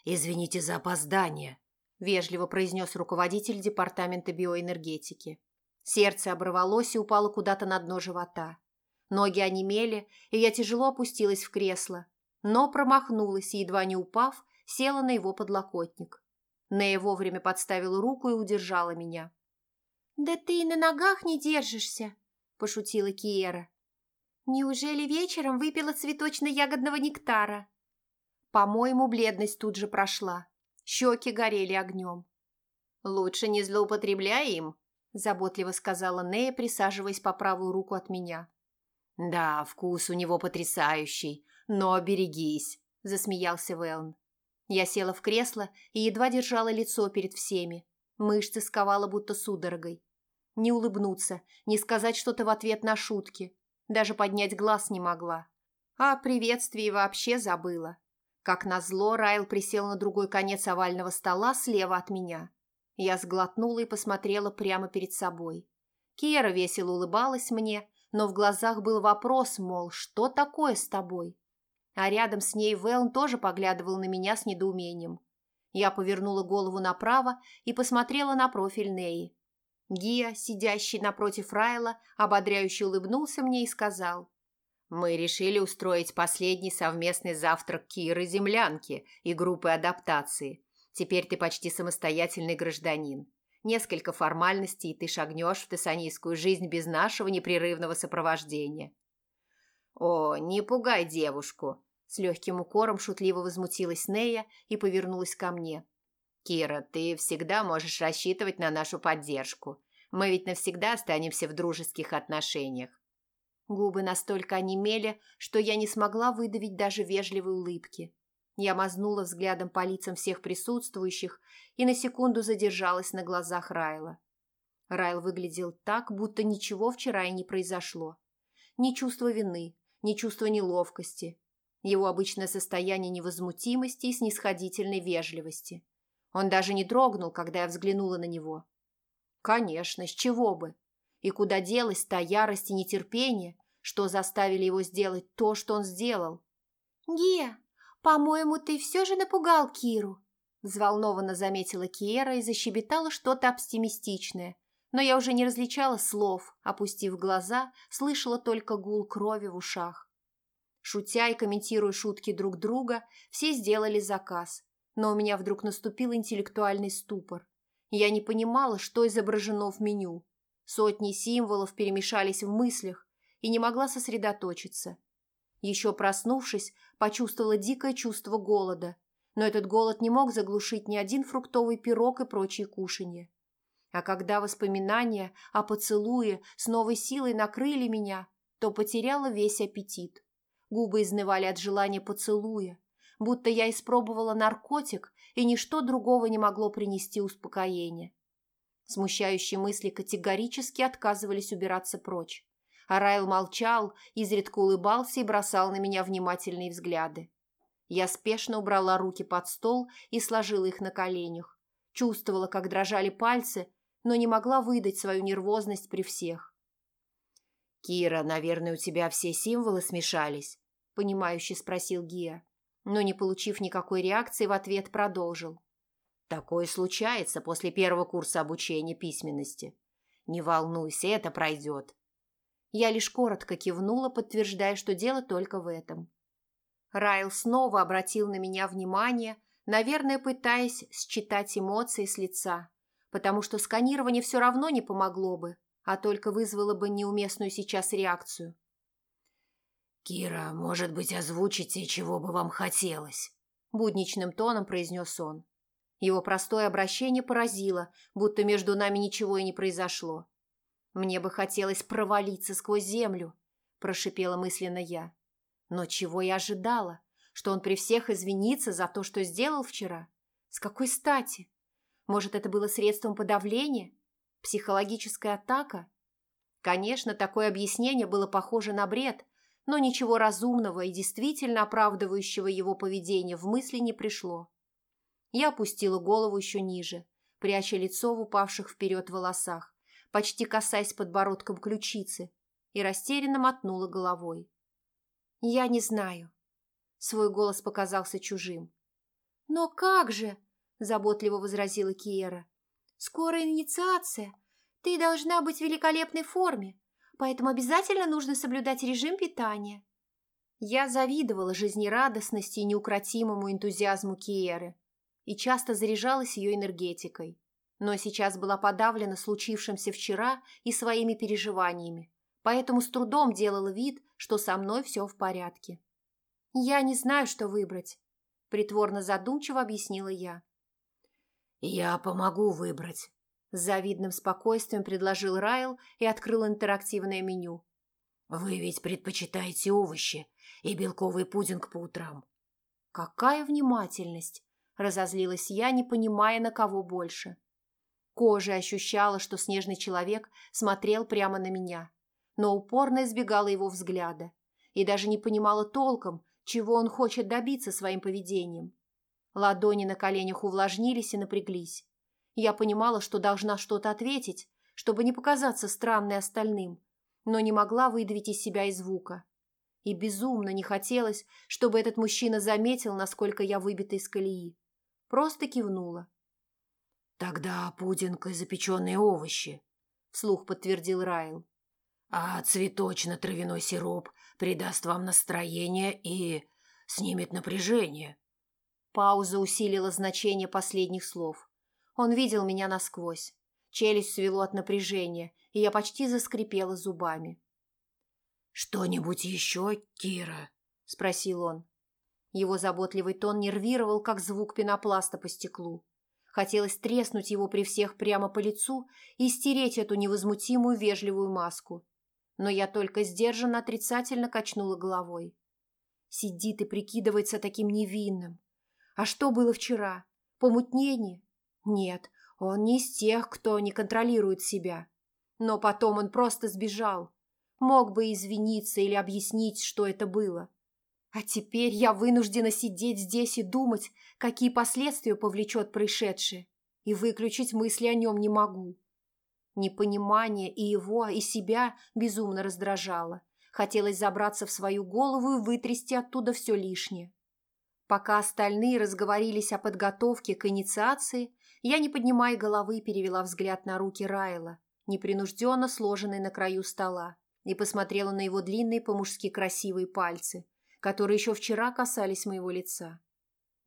Извините за опоздание», – вежливо произнес руководитель департамента биоэнергетики. Сердце оборвалось и упало куда-то на дно живота. Ноги онемели, и я тяжело опустилась в кресло, но промахнулась и, едва не упав, села на его подлокотник. Нея вовремя подставила руку и удержала меня. «Да ты и на ногах не держишься», – пошутила Киера. «Неужели вечером выпила цветочно-ягодного нектара?» По-моему, бледность тут же прошла. Щеки горели огнем. «Лучше не злоупотребляй им», – заботливо сказала Нея, присаживаясь по правую руку от меня. «Да, вкус у него потрясающий, но берегись», – засмеялся Вэлн. Я села в кресло и едва держала лицо перед всеми. Мышцы сковала будто судорогой. Не улыбнуться, не сказать что-то в ответ на шутки. Даже поднять глаз не могла. А о приветствии вообще забыла. Как назло, Райл присел на другой конец овального стола слева от меня. Я сглотнула и посмотрела прямо перед собой. Кера весело улыбалась мне, но в глазах был вопрос, мол, что такое с тобой? А рядом с ней Вэлн тоже поглядывал на меня с недоумением. Я повернула голову направо и посмотрела на профиль Неи. Гия, сидящий напротив Райла, ободряюще улыбнулся мне и сказал. «Мы решили устроить последний совместный завтрак Киры-землянки и группы адаптации. Теперь ты почти самостоятельный гражданин. Несколько формальностей, и ты шагнешь в тессанийскую жизнь без нашего непрерывного сопровождения». «О, не пугай девушку!» С легким укором шутливо возмутилась Нея и повернулась ко мне. «Кира, ты всегда можешь рассчитывать на нашу поддержку. Мы ведь навсегда останемся в дружеских отношениях». Губы настолько онемели, что я не смогла выдавить даже вежливой улыбки. Я мазнула взглядом по лицам всех присутствующих и на секунду задержалась на глазах Райла. Райл выглядел так, будто ничего вчера и не произошло. Ни чувства вины, ни чувства неловкости, его обычное состояние невозмутимости и снисходительной вежливости. Он даже не дрогнул, когда я взглянула на него. Конечно, с чего бы? И куда делась та ярость и нетерпение, что заставили его сделать то, что он сделал? «Гия, по-моему, ты все же напугал Киру», взволнованно заметила Киера и защебетала что-то оптимистичное, но я уже не различала слов, опустив глаза, слышала только гул крови в ушах. Шутя и комментируя шутки друг друга, все сделали заказ. Но у меня вдруг наступил интеллектуальный ступор. Я не понимала, что изображено в меню. Сотни символов перемешались в мыслях и не могла сосредоточиться. Еще проснувшись, почувствовала дикое чувство голода, но этот голод не мог заглушить ни один фруктовый пирог и прочие кушанья. А когда воспоминания о поцелуе с новой силой накрыли меня, то потеряла весь аппетит. Губы изнывали от желания поцелуя, будто я испробовала наркотик, и ничто другого не могло принести успокоение. Смущающие мысли категорически отказывались убираться прочь. А Райл молчал, изредка улыбался и бросал на меня внимательные взгляды. Я спешно убрала руки под стол и сложила их на коленях. Чувствовала, как дрожали пальцы, но не могла выдать свою нервозность при всех. «Кира, наверное, у тебя все символы смешались?» – понимающе спросил Гия, но, не получив никакой реакции, в ответ продолжил. «Такое случается после первого курса обучения письменности. Не волнуйся, это пройдет». Я лишь коротко кивнула, подтверждая, что дело только в этом. Райл снова обратил на меня внимание, наверное, пытаясь считать эмоции с лица, потому что сканирование все равно не помогло бы, а только вызвало бы неуместную сейчас реакцию. «Кира, может быть, озвучите, чего бы вам хотелось?» Будничным тоном произнес он. Его простое обращение поразило, будто между нами ничего и не произошло. «Мне бы хотелось провалиться сквозь землю», – прошипела мысленно я. «Но чего я ожидала? Что он при всех извинится за то, что сделал вчера? С какой стати? Может, это было средством подавления? Психологическая атака? Конечно, такое объяснение было похоже на бред, но ничего разумного и действительно оправдывающего его поведение в мысли не пришло. Я опустила голову еще ниже, пряча лицо в упавших вперед волосах, почти касаясь подбородком ключицы, и растерянно мотнула головой. «Я не знаю». Свой голос показался чужим. «Но как же?» – заботливо возразила Киера. «Скоро инициация. Ты должна быть в великолепной форме, поэтому обязательно нужно соблюдать режим питания». Я завидовала жизнерадостности и неукротимому энтузиазму Киеры и часто заряжалась ее энергетикой, но сейчас была подавлена случившимся вчера и своими переживаниями, поэтому с трудом делала вид, что со мной все в порядке. «Я не знаю, что выбрать», – притворно задумчиво объяснила я. «Я помогу выбрать», с завидным спокойствием предложил Райл и открыл интерактивное меню. «Вы ведь предпочитаете овощи и белковый пудинг по утрам». «Какая внимательность!» – разозлилась я, не понимая, на кого больше. Кожа ощущала, что снежный человек смотрел прямо на меня, но упорно избегала его взгляда и даже не понимала толком, чего он хочет добиться своим поведением. Ладони на коленях увлажнились и напряглись. Я понимала, что должна что-то ответить, чтобы не показаться странной остальным, но не могла выдавить из себя и звука. И безумно не хотелось, чтобы этот мужчина заметил, насколько я выбита из колеи. Просто кивнула. «Тогда пудинг и запеченные овощи», — вслух подтвердил Райл. «А цветочно-травяной сироп придаст вам настроение и снимет напряжение». Пауза усилила значение последних слов. Он видел меня насквозь. Челюсть свело от напряжения, и я почти заскрипела зубами. «Что-нибудь еще, Кира?» – спросил он. Его заботливый тон нервировал, как звук пенопласта по стеклу. Хотелось треснуть его при всех прямо по лицу и стереть эту невозмутимую вежливую маску. Но я только сдержанно отрицательно качнула головой. Сидит и прикидывается таким невинным. А что было вчера? Помутнение? Нет, он не из тех, кто не контролирует себя. Но потом он просто сбежал. Мог бы извиниться или объяснить, что это было. А теперь я вынуждена сидеть здесь и думать, какие последствия повлечет происшедшее, и выключить мысли о нем не могу. Непонимание и его, и себя безумно раздражало. Хотелось забраться в свою голову и вытрясти оттуда все лишнее. Пока остальные разговорились о подготовке к инициации, я, не поднимая головы, перевела взгляд на руки Райла, непринужденно сложенные на краю стола, и посмотрела на его длинные по-мужски красивые пальцы, которые еще вчера касались моего лица.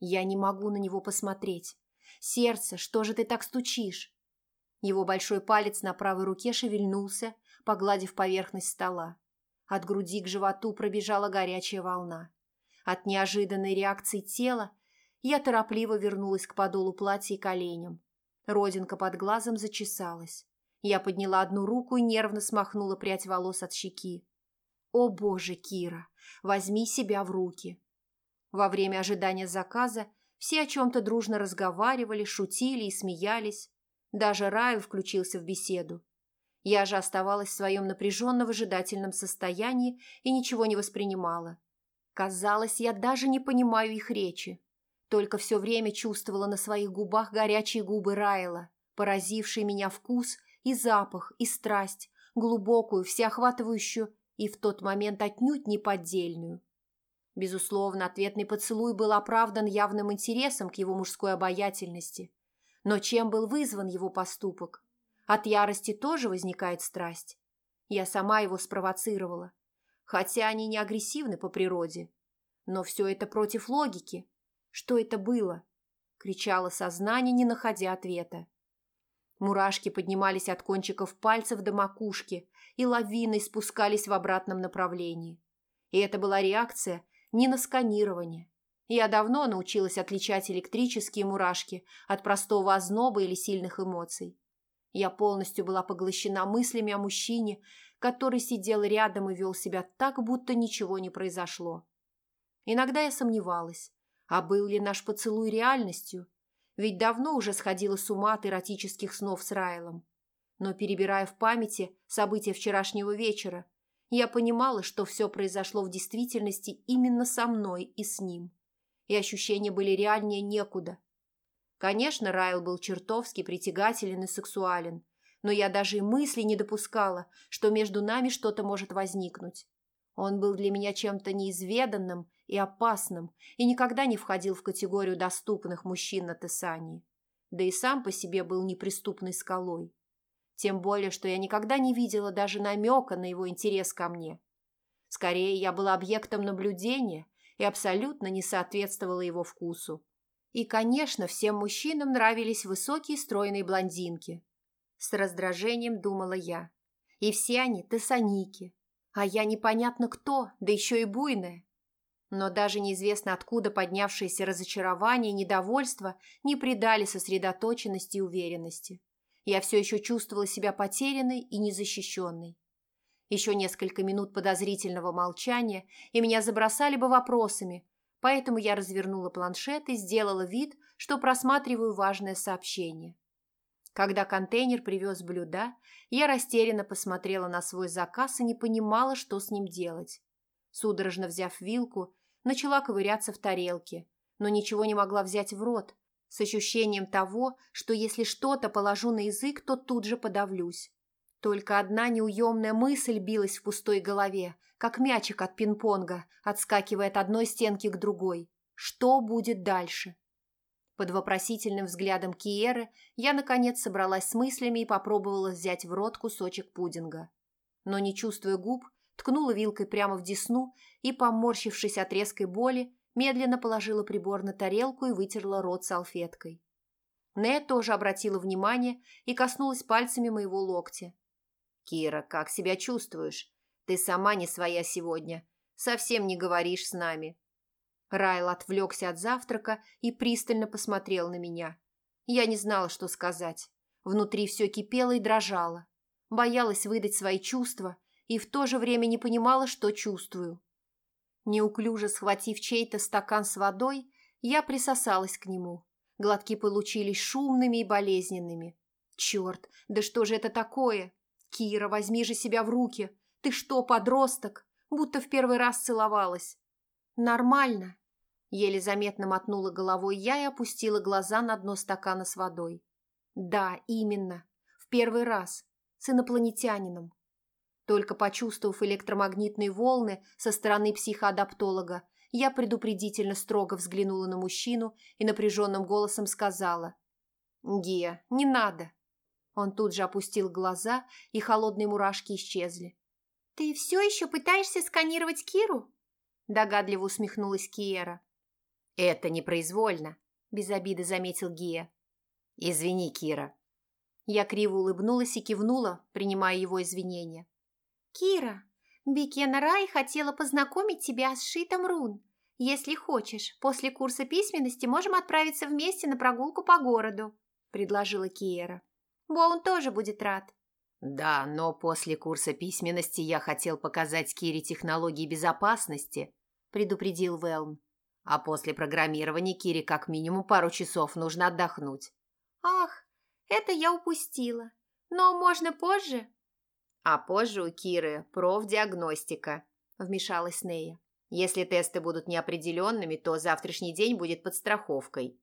Я не могу на него посмотреть. Сердце, что же ты так стучишь? Его большой палец на правой руке шевельнулся, погладив поверхность стола. От груди к животу пробежала горячая волна. От неожиданной реакции тела я торопливо вернулась к подолу платья и коленям. Родинка под глазом зачесалась. Я подняла одну руку и нервно смахнула прядь волос от щеки. «О боже, Кира, возьми себя в руки!» Во время ожидания заказа все о чем-то дружно разговаривали, шутили и смеялись. Даже Райл включился в беседу. Я же оставалась в своем напряженно-выжидательном состоянии и ничего не воспринимала. Казалось, я даже не понимаю их речи. Только все время чувствовала на своих губах горячие губы Райла, поразившие меня вкус и запах, и страсть, глубокую, всеохватывающую и в тот момент отнюдь неподдельную. Безусловно, ответный поцелуй был оправдан явным интересом к его мужской обаятельности. Но чем был вызван его поступок? От ярости тоже возникает страсть. Я сама его спровоцировала. Хотя они не агрессивны по природе. Но все это против логики. Что это было? Кричало сознание, не находя ответа. Мурашки поднимались от кончиков пальцев до макушки и лавиной спускались в обратном направлении. И это была реакция не на сканирование. Я давно научилась отличать электрические мурашки от простого озноба или сильных эмоций. Я полностью была поглощена мыслями о мужчине, который сидел рядом и вел себя так, будто ничего не произошло. Иногда я сомневалась, а был ли наш поцелуй реальностью? Ведь давно уже сходила с ума от эротических снов с Райлом. Но, перебирая в памяти события вчерашнего вечера, я понимала, что все произошло в действительности именно со мной и с ним. И ощущения были реальнее некуда. Конечно, Райл был чертовски притягателен и сексуален, но я даже и мысли не допускала, что между нами что-то может возникнуть. Он был для меня чем-то неизведанным и опасным и никогда не входил в категорию доступных мужчин на Тессании. Да и сам по себе был неприступной скалой. Тем более, что я никогда не видела даже намека на его интерес ко мне. Скорее, я была объектом наблюдения и абсолютно не соответствовала его вкусу. И, конечно, всем мужчинам нравились высокие стройные блондинки. С раздражением думала я. И все они тессаники. А я непонятно кто, да еще и буйная. Но даже неизвестно откуда поднявшееся разочарование и недовольство не придали сосредоточенности и уверенности. Я все еще чувствовала себя потерянной и незащищенной. Еще несколько минут подозрительного молчания, и меня забросали бы вопросами, поэтому я развернула планшет и сделала вид, что просматриваю важное сообщение. Когда контейнер привез блюда, я растерянно посмотрела на свой заказ и не понимала, что с ним делать. Судорожно взяв вилку, начала ковыряться в тарелке, но ничего не могла взять в рот, с ощущением того, что если что-то положу на язык, то тут же подавлюсь. Только одна неуемная мысль билась в пустой голове, как мячик от пинг-понга, отскакивая от одной стенки к другой. Что будет дальше? Под вопросительным взглядом Киеры я, наконец, собралась с мыслями и попробовала взять в рот кусочек пудинга. Но, не чувствуя губ, ткнула вилкой прямо в десну и, поморщившись от резкой боли, медленно положила прибор на тарелку и вытерла рот салфеткой. Нея тоже обратила внимание и коснулась пальцами моего локтя. «Кира, как себя чувствуешь? Ты сама не своя сегодня. Совсем не говоришь с нами». Райл отвлекся от завтрака и пристально посмотрел на меня. Я не знала, что сказать. Внутри все кипело и дрожало. Боялась выдать свои чувства и в то же время не понимала, что чувствую. Неуклюже схватив чей-то стакан с водой, я присосалась к нему. Глотки получились шумными и болезненными. «Черт, да что же это такое? Кира, возьми же себя в руки! Ты что, подросток? Будто в первый раз целовалась!» «Нормально!» Еле заметно мотнула головой я и опустила глаза на дно стакана с водой. «Да, именно. В первый раз. С инопланетянином. Только почувствовав электромагнитные волны со стороны психоадаптолога, я предупредительно строго взглянула на мужчину и напряженным голосом сказала «Гия, не надо». Он тут же опустил глаза, и холодные мурашки исчезли. «Ты все еще пытаешься сканировать Киру?» Догадливо усмехнулась Киера. «Это непроизвольно», – без обиды заметил Гия. «Извини, Кира». Я криво улыбнулась и кивнула, принимая его извинения. «Кира, Бекена Рай хотела познакомить тебя с Шитом Рун. Если хочешь, после курса письменности можем отправиться вместе на прогулку по городу», – предложила Киера. «Боун тоже будет рад». «Да, но после курса письменности я хотел показать Кире технологии безопасности», – предупредил Велн. «А после программирования Кире как минимум пару часов нужно отдохнуть». «Ах, это я упустила. Но можно позже?» А позже у Киры профдиагностика, вмешалась Нея. Если тесты будут неопределенными, то завтрашний день будет подстраховкой.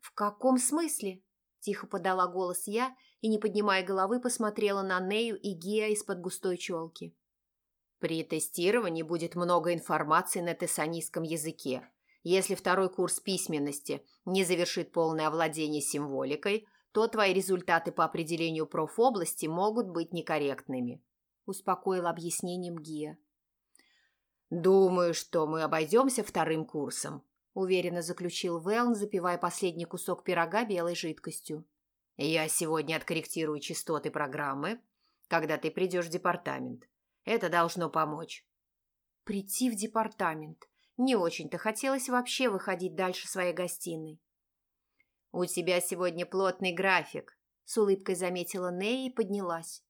В каком смысле? Тихо подала голос я и, не поднимая головы, посмотрела на Нею и Гия из-под густой челки. При тестировании будет много информации на тессанийском языке. Если второй курс письменности не завершит полное овладение символикой, то твои результаты по определению профобласти могут быть некорректными», – успокоил объяснением Гия. «Думаю, что мы обойдемся вторым курсом», – уверенно заключил Велн, запивая последний кусок пирога белой жидкостью. «Я сегодня откорректирую частоты программы, когда ты придешь в департамент. Это должно помочь». «Прийти в департамент. Не очень-то хотелось вообще выходить дальше своей гостиной. «У тебя сегодня плотный график», – с улыбкой заметила Нэй и поднялась.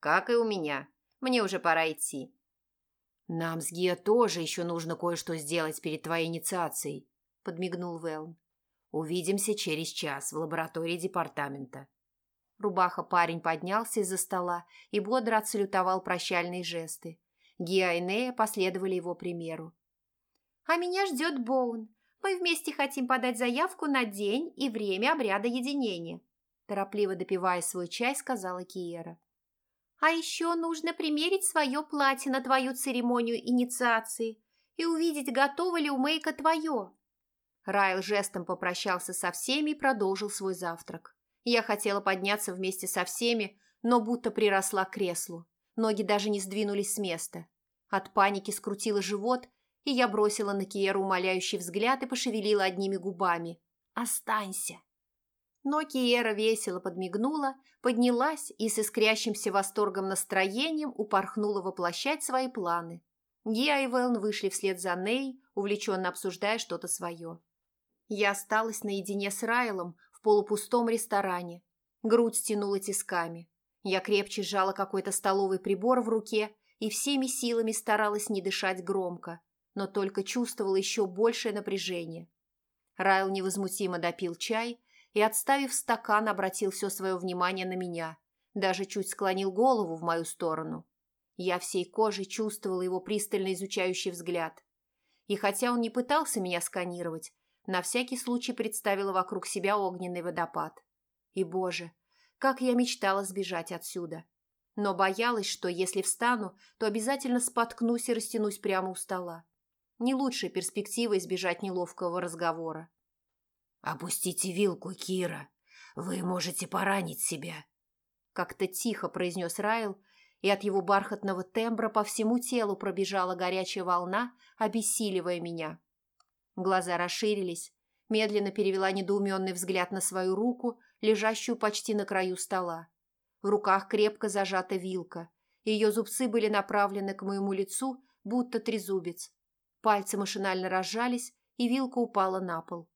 «Как и у меня. Мне уже пора идти». «Нам с Гия тоже еще нужно кое-что сделать перед твоей инициацией», – подмигнул Вэлн. «Увидимся через час в лаборатории департамента». Рубаха парень поднялся из-за стола и бодро отсалютовал прощальные жесты. Гиа и Нея последовали его примеру. «А меня ждет Боун. Мы вместе хотим подать заявку на день и время обряда единения», торопливо допивая свой чай, сказала Киера. «А еще нужно примерить свое платье на твою церемонию инициации и увидеть, готово ли у Мейка твое». Райл жестом попрощался со всеми и продолжил свой завтрак. Я хотела подняться вместе со всеми, но будто приросла к креслу. Ноги даже не сдвинулись с места. От паники скрутила живот, и я бросила на Киеру умоляющий взгляд и пошевелила одними губами. «Останься!» Но Киера весело подмигнула, поднялась и с искрящимся восторгом настроением упорхнула воплощать свои планы. Гиа и Велн вышли вслед за Ней, увлеченно обсуждая что-то свое. Я осталась наедине с Райлом в полупустом ресторане. Грудь стянула тисками. Я крепче сжала какой-то столовый прибор в руке и всеми силами старалась не дышать громко, но только чувствовала еще большее напряжение. Райл невозмутимо допил чай и, отставив стакан, обратил все свое внимание на меня, даже чуть склонил голову в мою сторону. Я всей кожей чувствовала его пристально изучающий взгляд. И хотя он не пытался меня сканировать, на всякий случай представила вокруг себя огненный водопад. И, боже, как я мечтала сбежать отсюда. Но боялась, что если встану, то обязательно споткнусь и растянусь прямо у стола. Не лучшая перспектива избежать неловкого разговора. «Опустите вилку, Кира. Вы можете поранить себя», — как-то тихо произнес Райл, и от его бархатного тембра по всему телу пробежала горячая волна, обессиливая меня. Глаза расширились, медленно перевела недоуменный взгляд на свою руку, лежащую почти на краю стола. В руках крепко зажата вилка, ее зубцы были направлены к моему лицу, будто трезубец. Пальцы машинально разжались, и вилка упала на пол.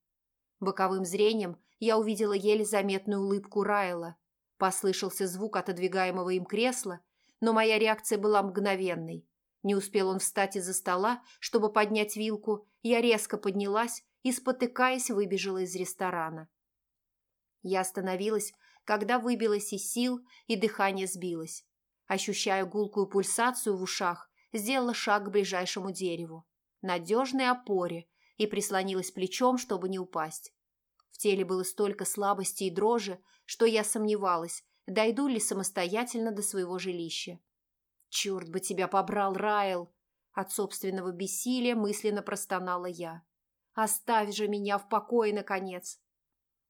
Боковым зрением я увидела еле заметную улыбку Райла. Послышался звук отодвигаемого им кресла, но моя реакция была мгновенной. Не успел он встать из-за стола, чтобы поднять вилку, я резко поднялась и, спотыкаясь, выбежала из ресторана. Я остановилась, когда выбилась из сил и дыхание сбилось. Ощущая гулкую пульсацию в ушах, сделала шаг к ближайшему дереву надежной опоре и прислонилась плечом, чтобы не упасть. В теле было столько слабости и дрожи, что я сомневалась, дойду ли самостоятельно до своего жилища. «Черт бы тебя побрал, Райл!» От собственного бессилия мысленно простонала я. «Оставь же меня в покое, наконец!»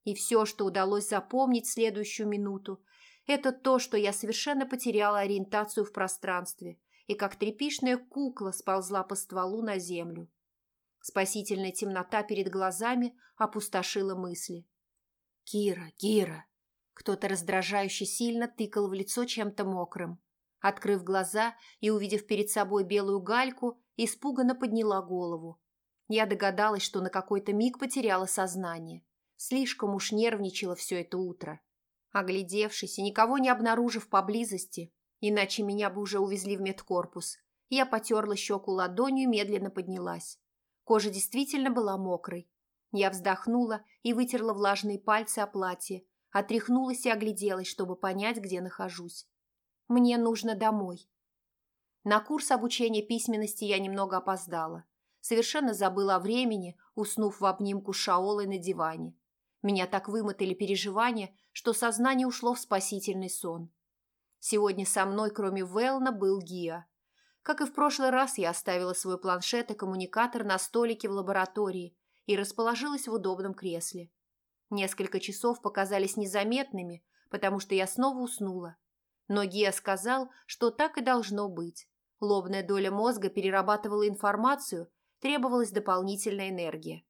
И все, что удалось запомнить следующую минуту, это то, что я совершенно потеряла ориентацию в пространстве и как тряпишная кукла сползла по стволу на землю. Спасительная темнота перед глазами опустошила мысли. «Кира, Кира!» Кто-то раздражающе сильно тыкал в лицо чем-то мокрым. Открыв глаза и увидев перед собой белую гальку, испуганно подняла голову. Я догадалась, что на какой-то миг потеряла сознание. Слишком уж нервничала все это утро. Оглядевшись и никого не обнаружив поблизости, Иначе меня бы уже увезли в медкорпус. Я потерла щеку ладонью и медленно поднялась. Кожа действительно была мокрой. Я вздохнула и вытерла влажные пальцы о платье, отряхнулась и огляделась, чтобы понять, где нахожусь. Мне нужно домой. На курс обучения письменности я немного опоздала. Совершенно забыла о времени, уснув в обнимку Шаолой на диване. Меня так вымотали переживания, что сознание ушло в спасительный сон. Сегодня со мной, кроме Велна, был Гиа. Как и в прошлый раз, я оставила свой планшет и коммуникатор на столике в лаборатории и расположилась в удобном кресле. Несколько часов показались незаметными, потому что я снова уснула. Но Гиа сказал, что так и должно быть. Лобная доля мозга перерабатывала информацию, требовалась дополнительная энергия.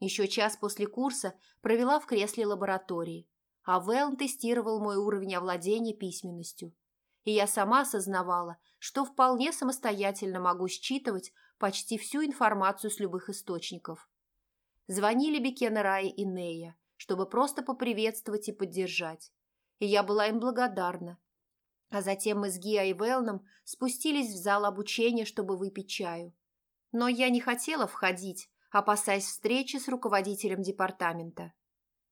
Еще час после курса провела в кресле лаборатории а Вэлн тестировал мой уровень овладения письменностью. И я сама осознавала, что вполне самостоятельно могу считывать почти всю информацию с любых источников. Звонили Бекена Рай и Нея, чтобы просто поприветствовать и поддержать. И я была им благодарна. А затем мы с Гиа и Велном спустились в зал обучения, чтобы выпить чаю. Но я не хотела входить, опасаясь встречи с руководителем департамента.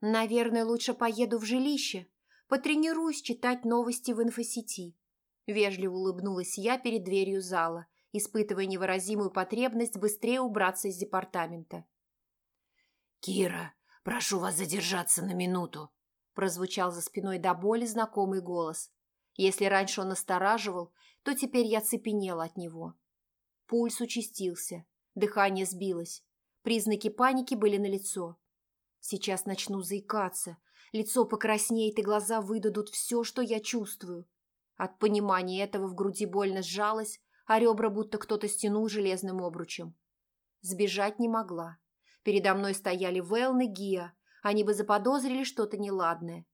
«Наверное, лучше поеду в жилище. Потренируюсь читать новости в инфосети. Вежливо улыбнулась я перед дверью зала, испытывая невыразимую потребность быстрее убраться из департамента. «Кира, прошу вас задержаться на минуту», прозвучал за спиной до боли знакомый голос. Если раньше он настораживал, то теперь я цепенела от него. Пульс участился, дыхание сбилось, признаки паники были налицо. Сейчас начну заикаться, лицо покраснеет и глаза выдадут все, что я чувствую. От понимания этого в груди больно сжалось, а ребра будто кто-то стянул железным обручем. Сбежать не могла. Передо мной стояли Вэлн и Гия, они бы заподозрили что-то неладное.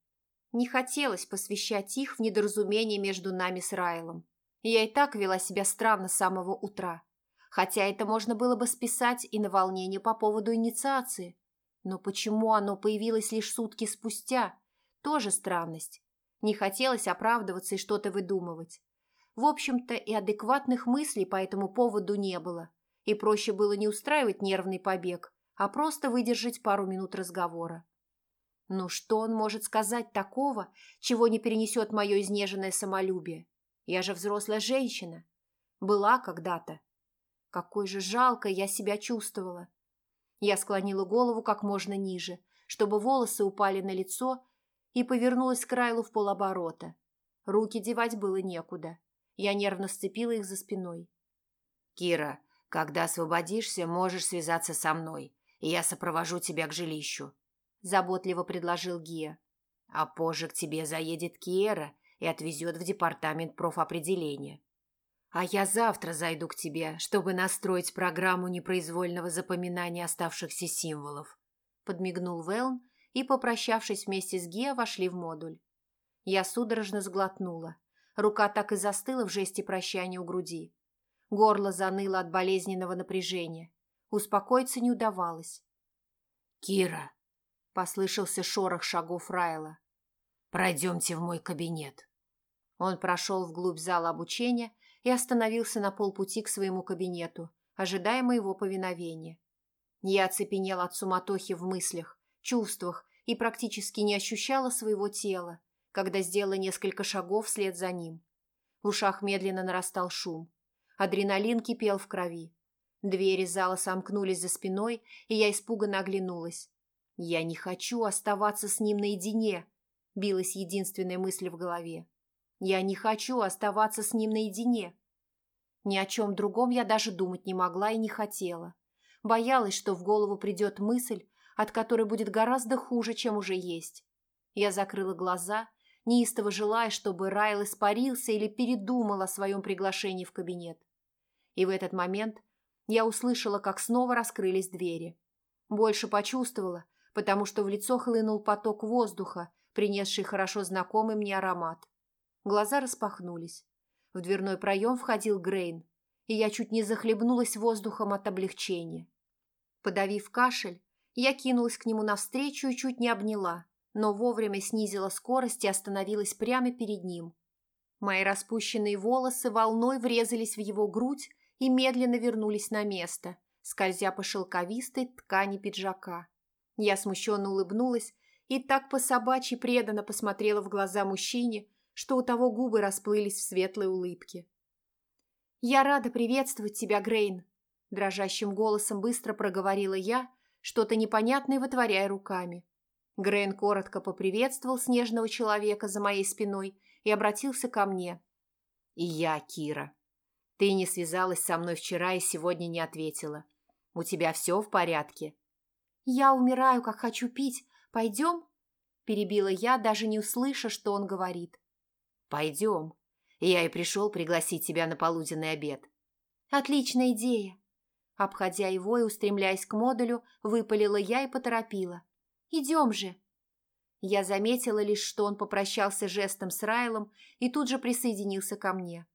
Не хотелось посвящать их в недоразумение между нами с Райлом. Я и так вела себя странно с самого утра. Хотя это можно было бы списать и на волнение по поводу инициации. Но почему оно появилось лишь сутки спустя? Тоже странность. Не хотелось оправдываться и что-то выдумывать. В общем-то, и адекватных мыслей по этому поводу не было. И проще было не устраивать нервный побег, а просто выдержать пару минут разговора. Ну что он может сказать такого, чего не перенесет мое изнеженное самолюбие? Я же взрослая женщина. Была когда-то. Какой же жалко я себя чувствовала. Я склонила голову как можно ниже, чтобы волосы упали на лицо, и повернулась к Райлу в полоборота. Руки девать было некуда. Я нервно сцепила их за спиной. «Кира, когда освободишься, можешь связаться со мной, и я сопровожу тебя к жилищу», – заботливо предложил Гия. «А позже к тебе заедет Киера и отвезет в департамент профопределения. А я завтра зайду к тебе, чтобы настроить программу непроизвольного запоминания оставшихся символов», – подмигнул Велн, и, попрощавшись вместе с Гия, вошли в модуль. Я судорожно сглотнула. Рука так и застыла в жесте прощания у груди. Горло заныло от болезненного напряжения. Успокоиться не удавалось. «Кира!» – послышался шорох шагов Райла. «Пройдемте в мой кабинет». Он прошел вглубь зала обучения и остановился на полпути к своему кабинету, ожидая моего повиновения. Я оцепенела от суматохи в мыслях, чувствах и практически не ощущала своего тела, когда сделала несколько шагов вслед за ним. В ушах медленно нарастал шум. Адреналин кипел в крови. Двери зала сомкнулись за спиной, и я испуганно оглянулась. «Я не хочу оставаться с ним наедине», — билась единственная мысль в голове. «Я не хочу оставаться с ним наедине». Ни о чем другом я даже думать не могла и не хотела. Боялась, что в голову придет мысль, от которой будет гораздо хуже, чем уже есть. Я закрыла глаза неистово желая, чтобы Райл испарился или передумал о своем приглашении в кабинет. И в этот момент я услышала, как снова раскрылись двери. Больше почувствовала, потому что в лицо хлынул поток воздуха, принесший хорошо знакомый мне аромат. Глаза распахнулись. В дверной проем входил Грейн, и я чуть не захлебнулась воздухом от облегчения. Подавив кашель, я кинулась к нему навстречу и чуть не обняла, но вовремя снизила скорость и остановилась прямо перед ним. Мои распущенные волосы волной врезались в его грудь и медленно вернулись на место, скользя по шелковистой ткани пиджака. Я смущенно улыбнулась и так по-собачьи преданно посмотрела в глаза мужчине, что у того губы расплылись в светлой улыбке. «Я рада приветствовать тебя, Грейн», – дрожащим голосом быстро проговорила я, что-то непонятное вытворяя руками. Грейн коротко поприветствовал снежного человека за моей спиной и обратился ко мне. «И я, Кира. Ты не связалась со мной вчера и сегодня не ответила. У тебя все в порядке?» «Я умираю, как хочу пить. Пойдем?» Перебила я, даже не услыша, что он говорит. «Пойдем. Я и пришел пригласить тебя на полуденный обед». «Отличная идея!» Обходя его и устремляясь к модулю, выпалила я и поторопила. Идем же!» Я заметила лишь, что он попрощался жестом с Райлом и тут же присоединился ко мне.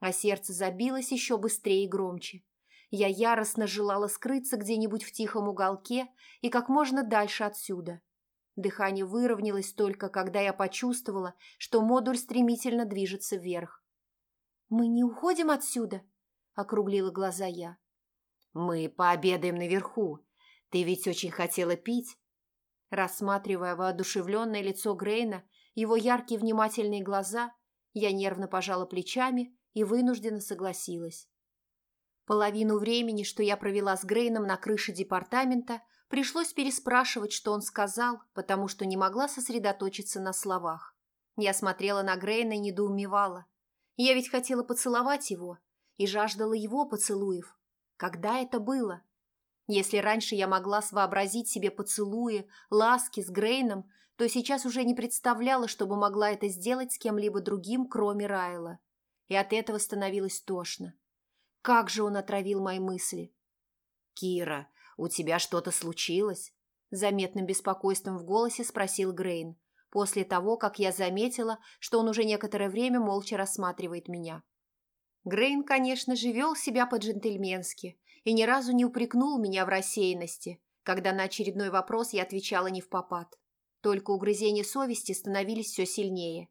А сердце забилось еще быстрее и громче. Я яростно желала скрыться где-нибудь в тихом уголке и как можно дальше отсюда. Дыхание выровнялось только, когда я почувствовала, что модуль стремительно движется вверх. «Мы не уходим отсюда?» – округлила глаза я. «Мы пообедаем наверху. Ты ведь очень хотела пить?» Рассматривая воодушевленное лицо Грейна, его яркие внимательные глаза, я нервно пожала плечами и вынужденно согласилась. Половину времени, что я провела с Грейном на крыше департамента, пришлось переспрашивать, что он сказал, потому что не могла сосредоточиться на словах. Я смотрела на Грейна и недоумевала. Я ведь хотела поцеловать его и жаждала его поцелуев. Когда это было? Если раньше я могла вообразить себе поцелуи, ласки с Грейном, то сейчас уже не представляла, чтобы могла это сделать с кем-либо другим, кроме Райла. И от этого становилось тошно. Как же он отравил мои мысли. «Кира, у тебя что-то случилось?» Заметным беспокойством в голосе спросил Грейн, после того, как я заметила, что он уже некоторое время молча рассматривает меня. Грейн, конечно же, вел себя по-джентльменски и ни разу не упрекнул меня в рассеянности, когда на очередной вопрос я отвечала не в попад. Только угрызения совести становились все сильнее.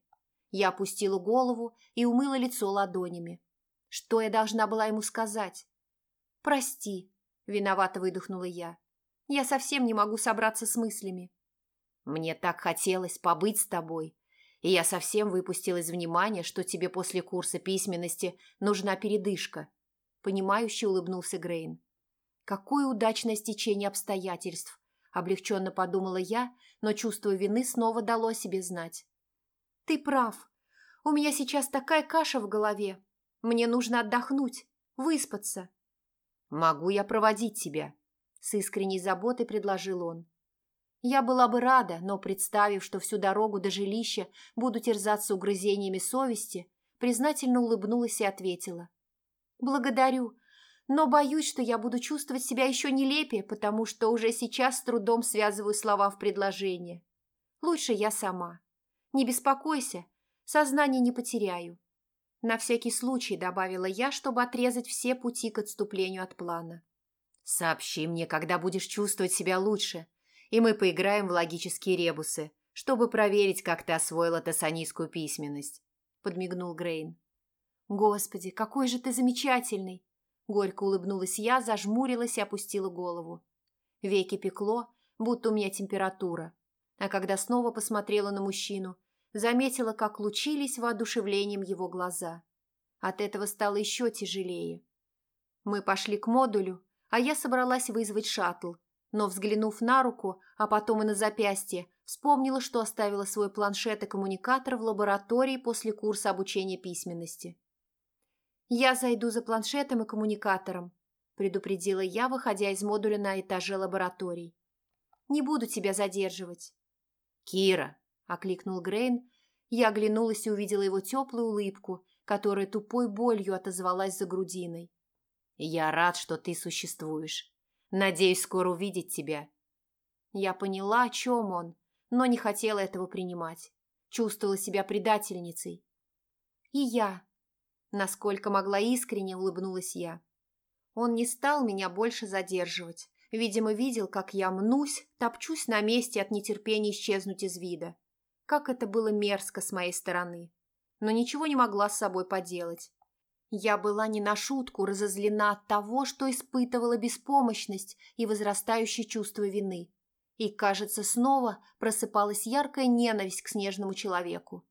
Я опустила голову и умыла лицо ладонями. Что я должна была ему сказать? «Прости», – виновато выдохнула я. «Я совсем не могу собраться с мыслями». «Мне так хотелось побыть с тобой, и я совсем выпустила из внимания, что тебе после курса письменности нужна передышка», – понимающе улыбнулся Грейн. «Какое удачное стечение обстоятельств!» Облегченно подумала я, но чувство вины снова дало о себе знать. «Ты прав. У меня сейчас такая каша в голове. Мне нужно отдохнуть, выспаться». «Могу я проводить тебя?» С искренней заботой предложил он. Я была бы рада, но, представив, что всю дорогу до жилища буду терзаться угрызениями совести, признательно улыбнулась и ответила. «Благодарю, но боюсь, что я буду чувствовать себя еще нелепее, потому что уже сейчас с трудом связываю слова в предложение. Лучше я сама. Не беспокойся, сознание не потеряю. На всякий случай добавила я, чтобы отрезать все пути к отступлению от плана. «Сообщи мне, когда будешь чувствовать себя лучше, и мы поиграем в логические ребусы, чтобы проверить, как ты освоила тессанийскую письменность», – подмигнул Грейн. «Господи, какой же ты замечательный!» Горько улыбнулась я, зажмурилась и опустила голову. Веки пекло, будто у меня температура. А когда снова посмотрела на мужчину, заметила, как лучились воодушевлением его глаза. От этого стало еще тяжелее. Мы пошли к модулю, а я собралась вызвать шаттл, но, взглянув на руку, а потом и на запястье, вспомнила, что оставила свой планшет и коммуникатор в лаборатории после курса обучения письменности. «Я зайду за планшетом и коммуникатором», – предупредила я, выходя из модуля на этаже лабораторий. «Не буду тебя задерживать». «Кира!» – окликнул Грейн. Я оглянулась и увидела его теплую улыбку, которая тупой болью отозвалась за грудиной. «Я рад, что ты существуешь. Надеюсь скоро увидеть тебя». Я поняла, о чем он, но не хотела этого принимать. Чувствовала себя предательницей. «И я», Насколько могла искренне улыбнулась я. Он не стал меня больше задерживать. Видимо, видел, как я мнусь, топчусь на месте от нетерпения исчезнуть из вида. Как это было мерзко с моей стороны. Но ничего не могла с собой поделать. Я была не на шутку разозлена от того, что испытывала беспомощность и возрастающее чувство вины. И, кажется, снова просыпалась яркая ненависть к снежному человеку.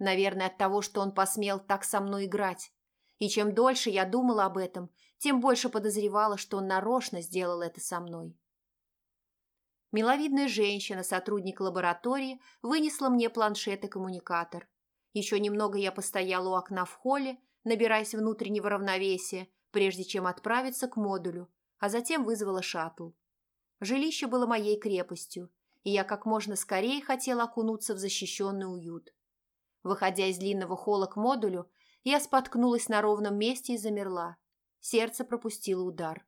Наверное, от того, что он посмел так со мной играть. И чем дольше я думала об этом, тем больше подозревала, что он нарочно сделал это со мной. Миловидная женщина, сотрудник лаборатории, вынесла мне планшет и коммуникатор. Еще немного я постояла у окна в холле, набираясь внутреннего равновесия, прежде чем отправиться к модулю, а затем вызвала шаттл. Жилище было моей крепостью, и я как можно скорее хотела окунуться в защищенный уют. Выходя из длинного холла к модулю, я споткнулась на ровном месте и замерла. Сердце пропустило удар.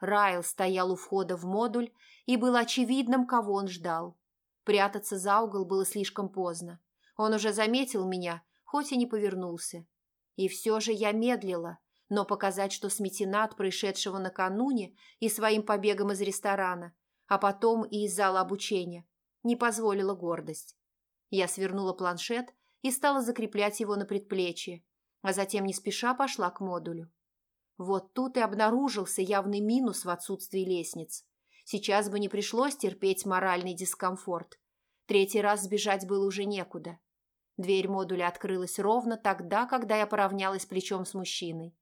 Райл стоял у входа в модуль, и было очевидным, кого он ждал. Прятаться за угол было слишком поздно. Он уже заметил меня, хоть и не повернулся. И все же я медлила, но показать, что сметена от происшедшего накануне и своим побегом из ресторана, а потом и из зала обучения, не позволила гордость. Я свернула планшет и стала закреплять его на предплечье, а затем не спеша пошла к модулю. Вот тут и обнаружился явный минус в отсутствии лестниц. Сейчас бы не пришлось терпеть моральный дискомфорт. Третий раз сбежать было уже некуда. Дверь модуля открылась ровно тогда, когда я поравнялась плечом с мужчиной.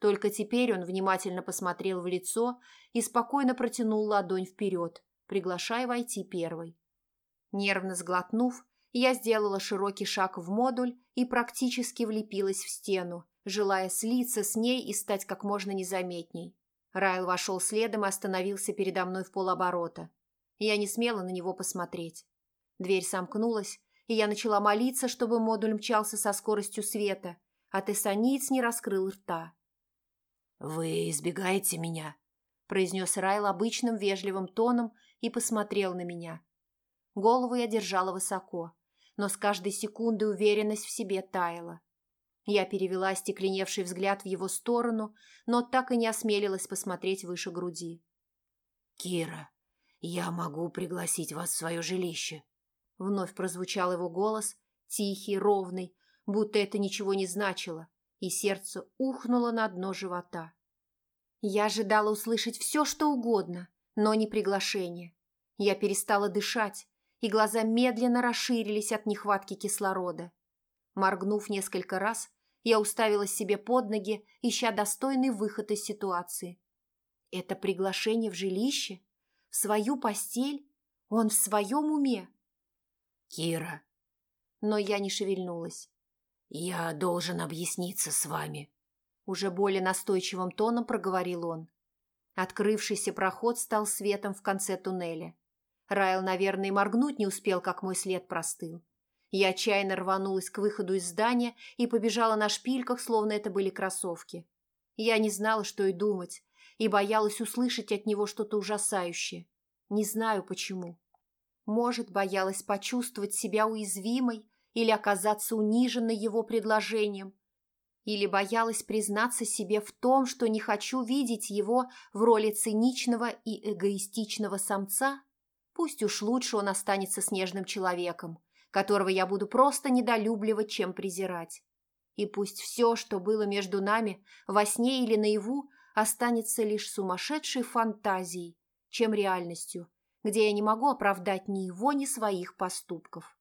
Только теперь он внимательно посмотрел в лицо и спокойно протянул ладонь вперед, приглашая войти первой. Нервно сглотнув, я сделала широкий шаг в модуль и практически влепилась в стену, желая слиться с ней и стать как можно незаметней. Райл вошел следом и остановился передо мной в полоборота. Я не смела на него посмотреть. Дверь сомкнулась, и я начала молиться, чтобы модуль мчался со скоростью света, а тессаниец не раскрыл рта. «Вы избегаете меня?» – произнес Райл обычным вежливым тоном и посмотрел на меня. Голову я держала высоко, но с каждой секундой уверенность в себе таяла. Я перевела остекленевший взгляд в его сторону, но так и не осмелилась посмотреть выше груди. «Кира, я могу пригласить вас в свое жилище», Вновь прозвучал его голос, тихий, ровный, будто это ничего не значило, и сердце ухнуло на дно живота. Я ожидала услышать все, что угодно, но не приглашение. Я перестала дышать, и глаза медленно расширились от нехватки кислорода. Моргнув несколько раз, я уставилась себе под ноги, ища достойный выход из ситуации. Это приглашение в жилище? В свою постель? Он в своем уме? Кира. Но я не шевельнулась. Я должен объясниться с вами. Уже более настойчивым тоном проговорил он. Открывшийся проход стал светом в конце туннеля. Райл, наверное, моргнуть не успел, как мой след простыл. Я отчаянно рванулась к выходу из здания и побежала на шпильках, словно это были кроссовки. Я не знала, что и думать, и боялась услышать от него что-то ужасающее. Не знаю почему. Может, боялась почувствовать себя уязвимой или оказаться униженной его предложением. Или боялась признаться себе в том, что не хочу видеть его в роли циничного и эгоистичного самца. Пусть уж лучше он останется снежным человеком, которого я буду просто недолюбливать, чем презирать. И пусть все, что было между нами, во сне или наяву, останется лишь сумасшедшей фантазией, чем реальностью, где я не могу оправдать ни его, ни своих поступков.